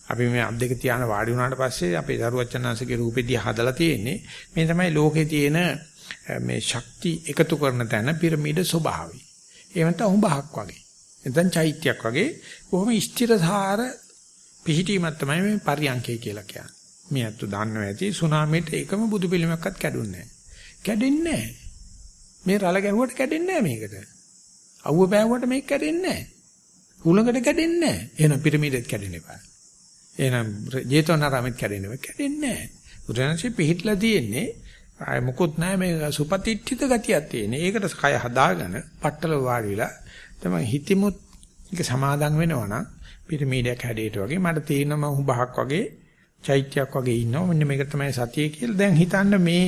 S1: අපි මේ අත් දෙක තියාන වාඩි වුණාට පස්සේ අපේ දරුවචනාංශගේ රූපෙදී හදලා තියෙන්නේ මේ තමයි ලෝකේ තියෙන මේ ශක්ති එකතු කරන තැන පිරමීඩ ස්වභාවය. ඒ වෙනත උඹහක් වගේ. එතෙන් චෛත්‍යයක් වගේ බොහොම ස්ථිරසාර පිහිටීමක් තමයි මේ පරියන්කේ කියලා කියන්නේ. මේ අතු දන්නව ඇති සුනාමියට එකම බුදු පිළිමයක්වත් කැඩුන්නේ නැහැ. කැඩෙන්නේ නැහැ. මේ රළ ගැහුවට කැඩෙන්නේ නැහැ මේකට. අවුව පෑවුවට මේක කැඩෙන්නේ නැහැ. හුලඟට කැඩෙන්නේ නැහැ. එහෙනම් පිරමීඩෙත් කැඩෙන්න එපා. එහෙනම් ජේතවනාරාමෙත් කැඩෙන්න එපා. කැඩෙන්නේ නැහැ. බුදුරජාණන්සේ පිහිටලා තියෙන්නේ ආය මොකොත් නැහැ මේ සුපතිට්ඨිත ගතියක් තියෙන. ඒකට කය හදාගෙන පట్టල වාඩිලා තමයි හිතෙමුත් ඒක සමාදම් වෙනවා නම් පිරමීඩයක් හැඩයට වගේ මට තේරෙනවා හුඹහක් වගේ චෛත්‍යයක් වගේ ඉන්නවා. මෙන්න මේක තමයි සතිය කියලා. දැන් හිතන්න මේ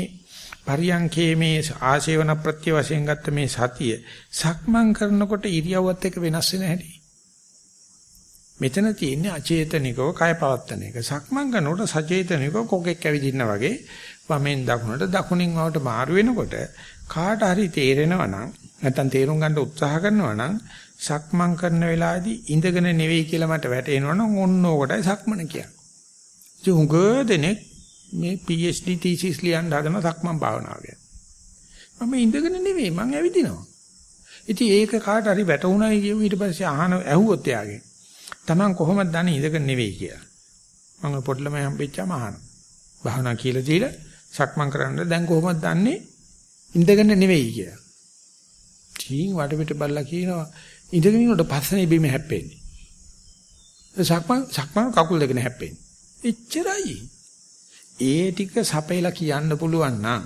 S1: පරියංකේ මේ ආශේවන ප්‍රත්‍ය වශයෙන් ගත්ත මේ සතිය සක්මන් කරනකොට ඉරියව්වත් එක්ක වෙනස් වෙන හැටි. මෙතන තියෙන්නේ අචේතනිකව කය පවත්තන එක. සක්මන් කරනකොට සචේතනිකව කොකෙක් ඇවිදින්න වගේ වමෙන් දකුණට දකුණින් වලට මාරු වෙනකොට කාට හරි තේරෙනවා නම් නැත්තම් තේරුම් ගන්න උත්සාහ කරනවා නම් සක්මන් කරන වෙලාවේදී ඉඳගෙන නෙවෙයි කියලා මට වැටෙනවා නම් ඔන්න ඕකටයි සක්මන කියන්නේ. ඒ උඟ දෙනෙක් මේ PhD thesis ලියන්න හදන සක්මන් භාවනාව ගැන. මම ඉඳගෙන නෙවෙයි මං ඇවිදිනවා. ඉතින් ඒක කාට හරි වැටුණයි කියමු ඊට පස්සේ අහන ඇහුවොත් එයාගෙන්. Taman කොහොමද දන්නේ ඉඳගෙන නෙවෙයි කියලා. මම පොඩ්ඩලම හම්බෙච්චාම අහනවා. භාවනා කියලා දීලා සක්මන් කරන්න දැන් කොහොමද දන්නේ ඉඳගෙන නෙවෙයි කියලා. ටීන් වටපිට බලලා කියනවා ඉඳගෙන ඉන්නකොට පස්සනේ බීම හැප්පෙන්නේ. සක්මන් සක්මන් කකුල් දෙකනේ හැප්පෙන්නේ. එච්චරයි. ඒ ටික සපයලා කියන්න පුළුවන් නම්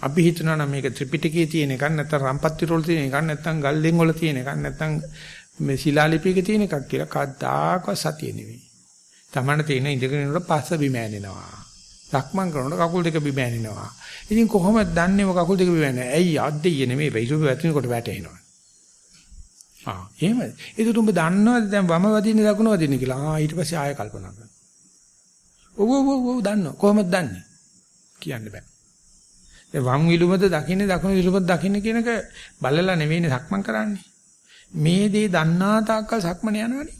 S1: අපි හිතනවා නම් මේක ත්‍රිපිටකයේ තියෙන එකක් නැත්නම් රම්පත්ති වල තියෙන එකක් නැත්නම් ගල්ලෙන් වල තියෙන එකක් නැත්නම් මේ ශිලාලිපියක තියෙන එකක් කියලා කද්දාකවත් සතිය නෙවෙයි. තමන්න තියෙන ඉඳගෙන ඉන්නකොට පස්ස බිම ඇනෙනවා. සක්මන් කරනකොට කකුල් දෙක බිම ඇනෙනවා. ඉතින් කොහොමද දන්නේ ඔය කකුල් දෙක බිම ඇනෙන්නේ? ඇයි අද්දෙය නෙමෙයි වේසු වැටෙනකොට වැටෙනවා. ආ එහෙමද? ඒක උඹ දන්නවද දැන් වම වදින්නේ දකුණ වදින්නේ කියලා? ආ ඊට පස්සේ ආයෙ කල්පනා කරනවා. ඔව් ඔව් ඔව් දන්නව. කොහොමද දන්නේ? කියන්න බෑ. ඒ වම් විලුමද දකින්නේ දකුණු විලුමද දකින්නේ කියන එක බලලා නෙවෙයිනේ සක්මන් කරන්නේ. මේ දේ දන්නා තාක්කල් සක්මන යනවනේ.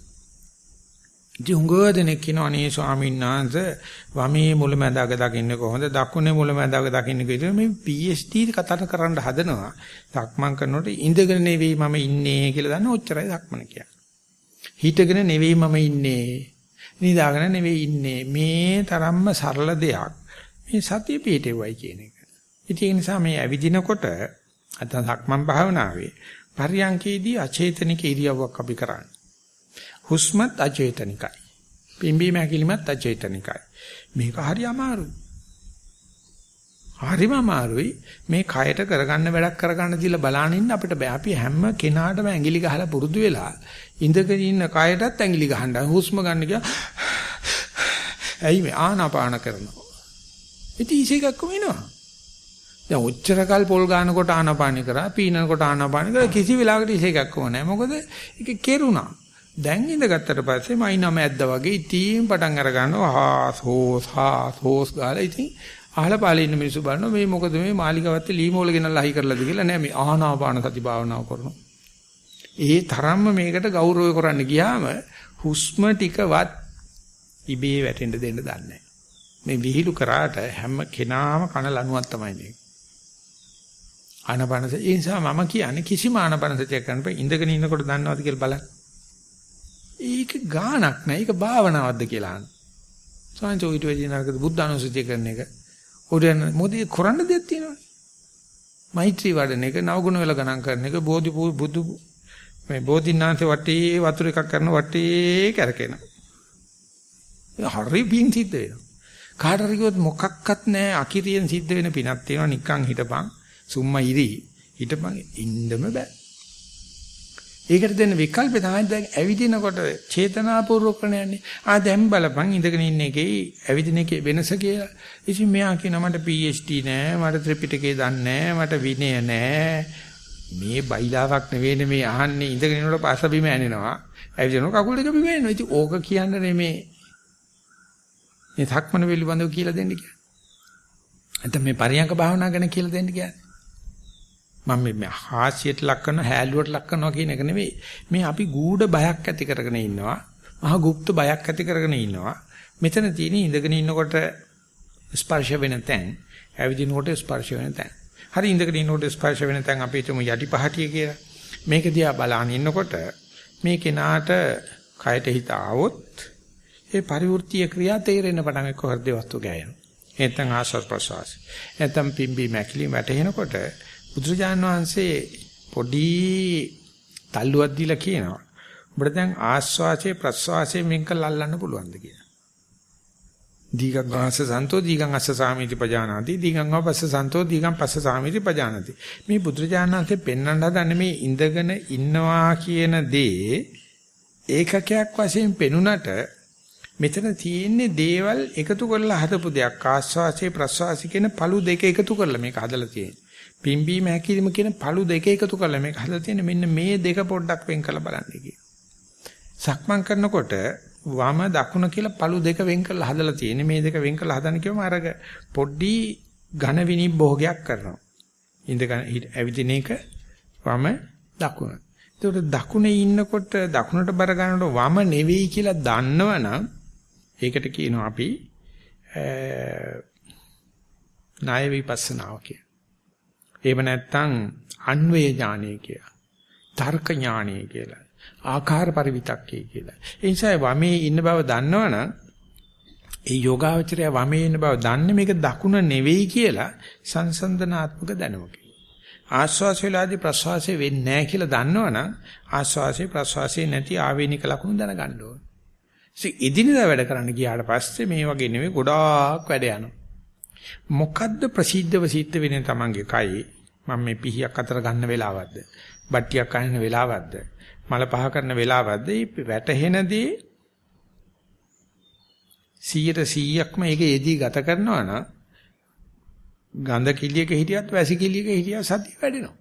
S1: ජුංගෝදෙනෙක් කියනවා නේ ස්වාමීන් වහන්සේ වමේ මුලැමැදාක දකින්නේ කොහොමද? දකුණේ මුලැමැදාක දකින්නේ කොහොමද මේ PhD කතා කරන්න හදනවා. සක්මන් කරනකොට ඉඳගෙන නෙවෙයි මම ඉන්නේ කියලා දන්න ඔච්චරයි සක්මන කියන්නේ. හිටගෙන නෙවෙයි මම ඉන්නේ. නිදාගෙන නෙවෙයි ඉන්නේ. මේ තරම්ම සරල දෙයක්. මේ සතිය පිටේවයි කියන එක. ඉතින් ඒ නිසා මේ ඇවිදිනකොට නැත්නම් සක්මන් භාවනාවේ පරියන්කේදී අචේතනික ඉරියව්වක් අපි කරන්නේ. හුස්මත් අචේතනිකයි. පිම්බීම හැකිලිමත් අචේතනිකයි. මේක හරි අමාරුයි. හරිම අමාරුයි මේ කයට කරගන්න වැඩක් කරගන්න දීලා බලන්න ඉන්න අපිට බෑ. අපි හැම කෙනාටම ඇඟිලි ගහලා පුරුදු වෙලා ඉඳගෙන ඉන්න කයටත් ඇඟිලි ගහන්න හුස්ම ගන්න ගියා. ඇයි මේ ආනාපාන කරනවා. ඉතින් ඉසේකක්කම එනවා. දැන් ඔච්චරකල් පොල් ගන්නකොට ආනාපාන කරා පීනනකොට ආනාපාන කරා කිසි වෙලාවකට ඉසේකක්කම නැහැ. මොකද ඒක කෙරුණා. දැන් ඉඳගත්තට පස්සේ මයි නම ඇද්දා වගේ ඉතින් පටන් අර ගන්නවා හාස් හෝස් හාස් හෝස් ගාලා ඉතින් අහලා පාලේ ඉන්න මිනිස්සු බලනවා මේ මොකද මේ මාලිගාවත් ලීමෝල ගෙනල්ලා අහි කරලාද කියලා නෑ මේ ආනාපාන සති භාවනාව කරනවා. ඒ තරම්ම මේකට ගෞරවය කරන්න ගියාම හුස්ම ටිකවත් ඉබේ වැටෙන්න දෙන්න දන්නේ මේ විහිළු කරාට හැම කෙනාම කන ලණුවක් තමයි මේක. ආනාපානස ඒ නිසා මම කියන්නේ කිසිම ආනාපානසතියක් කරන්න බෑ ඉඳගෙන ඉන්නකොට දන්නවද කියලා බලන්න. ඒක ගාණක් නෑ. ඒක භාවනාවක්ද කියලා අහන. සාංශෝ ඊට වෙදී නරකද බුද්ධ අනුසතිය කරන එක. උඩන මොදි කරන්න දෙයක් තියෙනවනේ. මෛත්‍රී වඩන එක නවගුණ වල ගණන් කරන එක බෝධි බුදු මේ බෝධිනාන්ත වටේ වතුර එකක් කරන වටේ කරකින. හරි පිං සිද්ධ වෙනවා. කාට හරි කිව්වොත් මොකක්වත් නැහැ අකිරියෙන් සිද්ධ වෙන පිනක් තියෙනවා නිකන් හිටපන් සුම්මා ඉරි හිටපන් ඉන්නම බෑ. ඒකට දෙන්න විකල්පේ තමයි දැන් ඇවිදිනකොට චේතනාපූර්වක යන්නේ. ආ දැන් බලපන් ඉඳගෙන ඉන්න එකේ ඇවිදින එකේ වෙනස කියලා. ඉතින් මෙයා කියනවා මට PhD නෑ, මට ත්‍රිපිටකේ දන්නේ නෑ, මට විනය නෑ. මේ බයිලාවක් නෙවෙයි මේ අහන්නේ ඉඳගෙන ඉන්නකොට පස බිම ඇනෙනවා. ඇවිදිනකොට කකුල් දෙක බිම ඇනෙනවා. ඉතින් ඕක කියන්නේ නෙමේ. මේ ධක්මන පිළිබඳව කියලා දෙන්න කියන්නේ. නැත්නම් මේ පරියංග භාවනා ගැන කියලා දෙන්න කියන්නේ. මම මේ හාස්‍යයට ලක් කරන හැලුවට ලක් කරනවා කියන එක නෙවෙයි. මේ අපි ගූඪ බයක් ඇති කරගෙන ඉන්නවා. මහ গুপ্ত බයක් ඇති කරගෙන ඉන්නවා. මෙතන තියෙන ඉඳගෙන ඉන්නකොට ස්පර්ශ වෙන තැන්, ඇවිදිනකොට ස්පර්ශ වෙන තැන්. හරි ඉඳගෙන ඉන්නකොට ස්පර්ශ වෙන තැන් අපි හිතමු යටි පහටිය කියලා. මේක දිහා බලන ඉන්නකොට මේ කෙනාට කයට හිත ආවොත් ඒ පරිවෘත්තීය ක්‍රියා තේරෙන්න පටන් එක්ක හෘද වස්තු ගෑයනවා. නැත්නම් ආශ්වාස ප්‍රශ්වාස. නැත්නම් පිම්බි මැකිලි වැටෙනකොට බුදුරජාණන් වහන්සේ පොඩි තල්ලුවක් දීලා කියනවා. ඔබට දැන් ආශ්වාසයේ ප්‍රශ්වාසයේ මේක ලල්ලන්න පුළුවන්ද කියලා. දීගං වාස සන්තෝ දීගං අස්ස සාමීති පජානාති දීගං වාපස්ස සන්තෝ දීගං පස්ස සාමීති පජානාති මේ බුදුරජාණන් වහන්සේ පෙන්වන්න හදන්නේ මේ ඉඳගෙන ඉන්නවා කියන දේ ඒකකයක් වශයෙන් පෙනුනට මෙතන තියෙන්නේ දේවල් එකතු කරලා හදපු දෙයක් ආස්වාසේ ප්‍රස්වාසී කියන පළු දෙක එකතු කරලා මේක හදලා තියෙන්නේ. පිම්බීම හැකිලිම කියන පළු දෙක එකතු කරලා මේක හදලා තියෙන්නේ මෙන්න මේ දෙක පොඩ්ඩක් වෙන් කරලා බලන්න කියන. සක්මන් කරනකොට වම දකුණ කියලා පළු දෙක වෙන් කරලා හදලා තියෙන්නේ මේ දෙක වෙන් කරලා හදන කියවම අර පොඩි ඝන විනිභෝගයක් කරනවා. ඉඳගෙන ඇවිදින එක වම දකුණ. ඒකට දකුණේ ඉන්නකොට දකුණට බර ගන්නකොට වම නෙවෙයි කියලා දන්නවනම් ඒකට කියනවා අපි ණය විපස්සනාව කිය. එහෙම නැත්නම් අන්වේ ඥානය කිය. තර්ක ඥානය කියලා. ආකාර පරිවිතක්කේ කියලා. ඒ නිසා වමේ ඉන්න බව දන්නවනම් ඒ යෝගාවචරය වමේ ඉන්න බව දන්නේ මේක දකුණ නෙවෙයි කියලා සංසන්දනාත්මක දැනුමකින්. ආස්වාස වේලාදී ප්‍රසවාසය වෙන්නේ නැහැ කියලා දන්නවනම් ආස්වාසේ ප්‍රසවාසයේ නැති ආවේනික ලක්ෂණ දැනගන්න ඕන. ඉතින් එදිනෙදා වැඩ කරන්න ගියාට පස්සේ මේ වගේ නෙවෙයි ගොඩාක් වැඩ යනවා. මොකද්ද ප්‍රසිද්ධව සිද්ධ වෙන්නේ Tamange කයි මම මේ පිහියක් අතර ගන්න වෙලාවක්ද? බට්ටියක් අහන වෙලාවක්ද? මල පහ කරන වෙලාවක්ද? මේ වැටහෙනදී 100%ක්ම ඒක එදී ගත කරනවා නම් ගඳ කිලියක හිටියත් වැසි කිලියක හිටියත් සතිය වැඩෙනවා.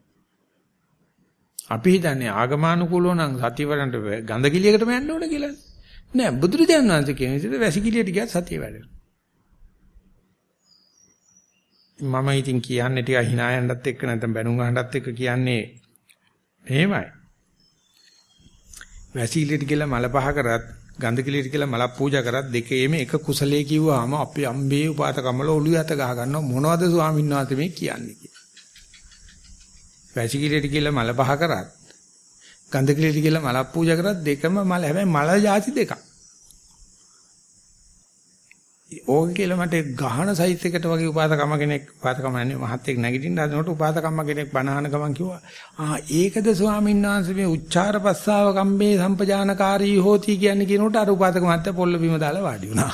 S1: අපි හිතන්නේ ආගමානුකූලව නම් සතිය වඩන්න ගඳ කිලියකටම යන්න ඕන කියලා. නෑ බුදුරජාණන් වහන්සේ කියන විදිහට වැසිකිළියට ගියත් සතිය වැඩෙනවා. මම ඉතින් කියන්නේ ටික hina යන්නත් එක්ක නැත්නම් බැනුම් ගන්නත් එක්ක කියන්නේ එහෙමයි. වැසිකිළියට කියලා මල පහ කරත් ගන්ධ කිලියට කියලා මල පූජා කරත් දෙකේම එක කුසලයේ කිව්වහම අපි අම්බේ උපාතකමල ඔළුව යත ගහ ගන්නවා මොනවද ස්වාමීන් වහන්සේ මේ කියන්නේ කියලා. වැසිකිළියට කියලා මල පහ කරත් ගන්ධ කිලියට කියලා මල පූජා කරත් දෙකම මල හැබැයි මල જાති දෙකක්. ඕක කියලා මට ගහන සයිස් එකට වගේ උපාතකම කෙනෙක් උපාතකම නැන්නේ මහත් එක් නැගිටින්න හදනකොට උපාතකම කෙනෙක් බණහන ගමන් කිව්වා ආ ඒකද ස්වාමීන් වහන්සේ මේ උච්චාර පස්සාව කම්මේ සම්පජානකාරී හෝති කියන්නේ කියනකොට අර උපාතක මහත්තයා පොල්ල බිම දාලා වාඩි වුණා.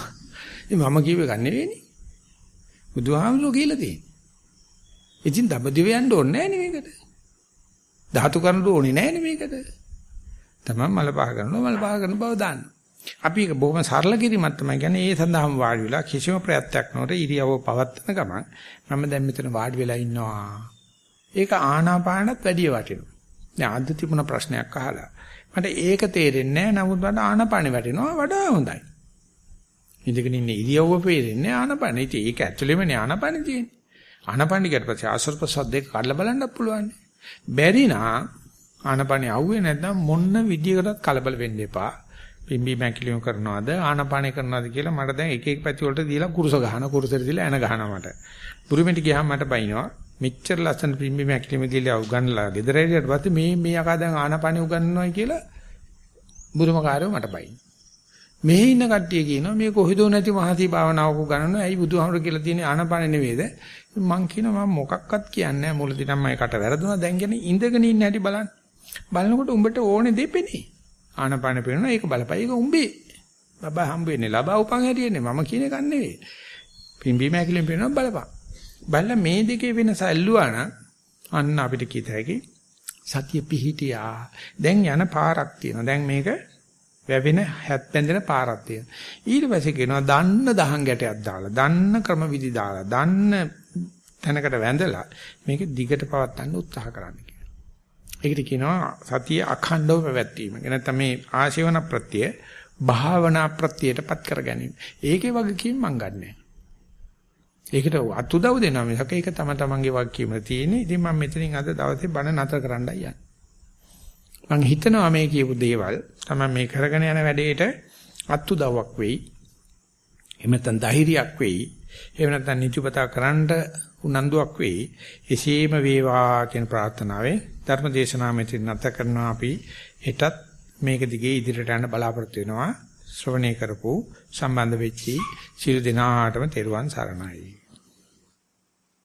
S1: ඉතින් මම කිව්වේ ගන්න නෙවෙයිනේ. බුදුහාමුදුරුවෝ කියලා තියෙන්නේ. ඉතින් දඹදිව යන්න ඕනේ නෑනේ මේකට. ධාතු කරන්න ඕනේ නෑනේ මේකට. තමන් මල පහ කරනවා මල පහ කරන බව දාන්න. අපි ඒක බොහොම සරල කිරීමක් තමයි කියන්නේ ඒ සඳහාම වාඩි වෙලා කිසිම ප්‍රයත්නයක් නොකර ඉරියව්ව පවත්වන ගමන් මම දැන් මෙතන වාඩි වෙලා ඉන්නවා. ඒක ආනාපානත් වැඩි වටිනවා. දැන් අද තිබුණ ප්‍රශ්නයක් අහලා මට ඒක තේරෙන්නේ නැහැ නමුත් මට ආනාපානෙ වැටෙනවා වඩා හොඳයි. ඉඳගෙන ඉන්න ඉරියව්ව පේරෙන්නේ ආනාපානෙ. ඉතින් ඒක ඇක්චුලිමනේ ආනාපානෙ තියෙන්නේ. ආනාපානෙ ඊට පස්සේ ආශ්වාස ප්‍රශ්වාස දෙක කඩලා බලන්නත් පුළුවන්. බැරි නා ආනාපානෙ આવුවේ නැත්නම් මොන්න විදියකටත් කලබල වෙන්න එපා. පිම්බි මැකිලිම කරනවද ආනපානෙ කරනවද කියලා මට දැන් එක එක පැති වලට දීලා කුරුස ගහන කුරුසෙට දීලා එන ගහනවා මට. බුරුමෙට ගියාම මට බයිනවා. මෙච්චර ලස්සන පිම්බි මැකිලිම දීලා උගන්ලා ගෙදර ඇවිල්ලා පස්සේ මේ මේ අකා දැන් ආනපානෙ උගන්වනවා කියලා බුරුමකාරයෝ මට බයින. මෙහි ඉන්න කට්ටිය කියනවා මේ කොහෙදෝ නැති මහසී භාවනාවක උගන්වනවා. ඇයි බුදුහාමුදුරු කියලා තියෙන්නේ ආනපානෙ නෙවෙයිද? මං කියනවා මම මොකක්වත් කියන්නේ නැහැ. මුලදී නම් මම කට වැරදුනා. දැන් කියන්නේ ඉඳගෙන ඉන්න හැටි බලන්න. බලනකොට උඹට ඕනේ දෙපෙනේ. ආනපාන පේනවා ඒක බලපයි. ඒක උඹේ. බබා හම්බ වෙන්නේ. ලබා උපන් හැටියනේ මම කියන එකක් නෙවෙයි. පිම්බීම ඇකිලෙන් පේනවා බලපන්. බලලා මේ දෙකේ වෙනස ඇල්ලුවා නම් අන්න අපිට කීත හැකි සතිය පිහිටියා. දැන් යන පාරක් තියෙනවා. දැන් මේක වැවෙන හැත් බැඳෙන පාරක් තියෙනවා. ඊට පස්සේ කියනවා දන්න දහං ගැටයක් දාලා දන්න ක්‍රම විදි දාලා දන්න තැනකට වැඳලා මේක දිගට පවත්වන්න උත්සාහ කරන්න ඒකට කියනවා සතිය අඛණ්ඩව පැවැත්වීම. නැත්නම් මේ ආශේවන ප්‍රත්‍ය භාවනා ප්‍රත්‍යයටපත් කර ගැනීම. ඒකේ වගකීම් මං ගන්නෑ. ඒකට අතුදව් දෙනවා මිසක ඒක තම තමන්ගේ වගකීම තියෙන්නේ. ඉතින් මම මෙතනින් අද දවසේ බණ නතර කරන්නයි යන්නේ. මම හිතනවා මේ කියපු දේවල් තමයි මේ කරගෙන යන වැඩේට අතුදව්වක් වෙයි. එහෙම නැත්නම් ධෛර්යයක් වෙයි. එහෙම නැත්නම් නිතිපතා කරන්න උනන්දුවක් වෙයි. එසේම වේවා කියන ප්‍රාර්ථනාවෙන් ධර්ම දේශනාව මෙතන නැත කරනවා අපි හෙටත් මේක දිගේ ඉදිරියට යන්න බලාපොරොත්තු වෙනවා. ශ්‍රවණය කරපු සම්බන්ධ වෙච්චි සියලු දෙනාටම තෙරුවන් සරණයි.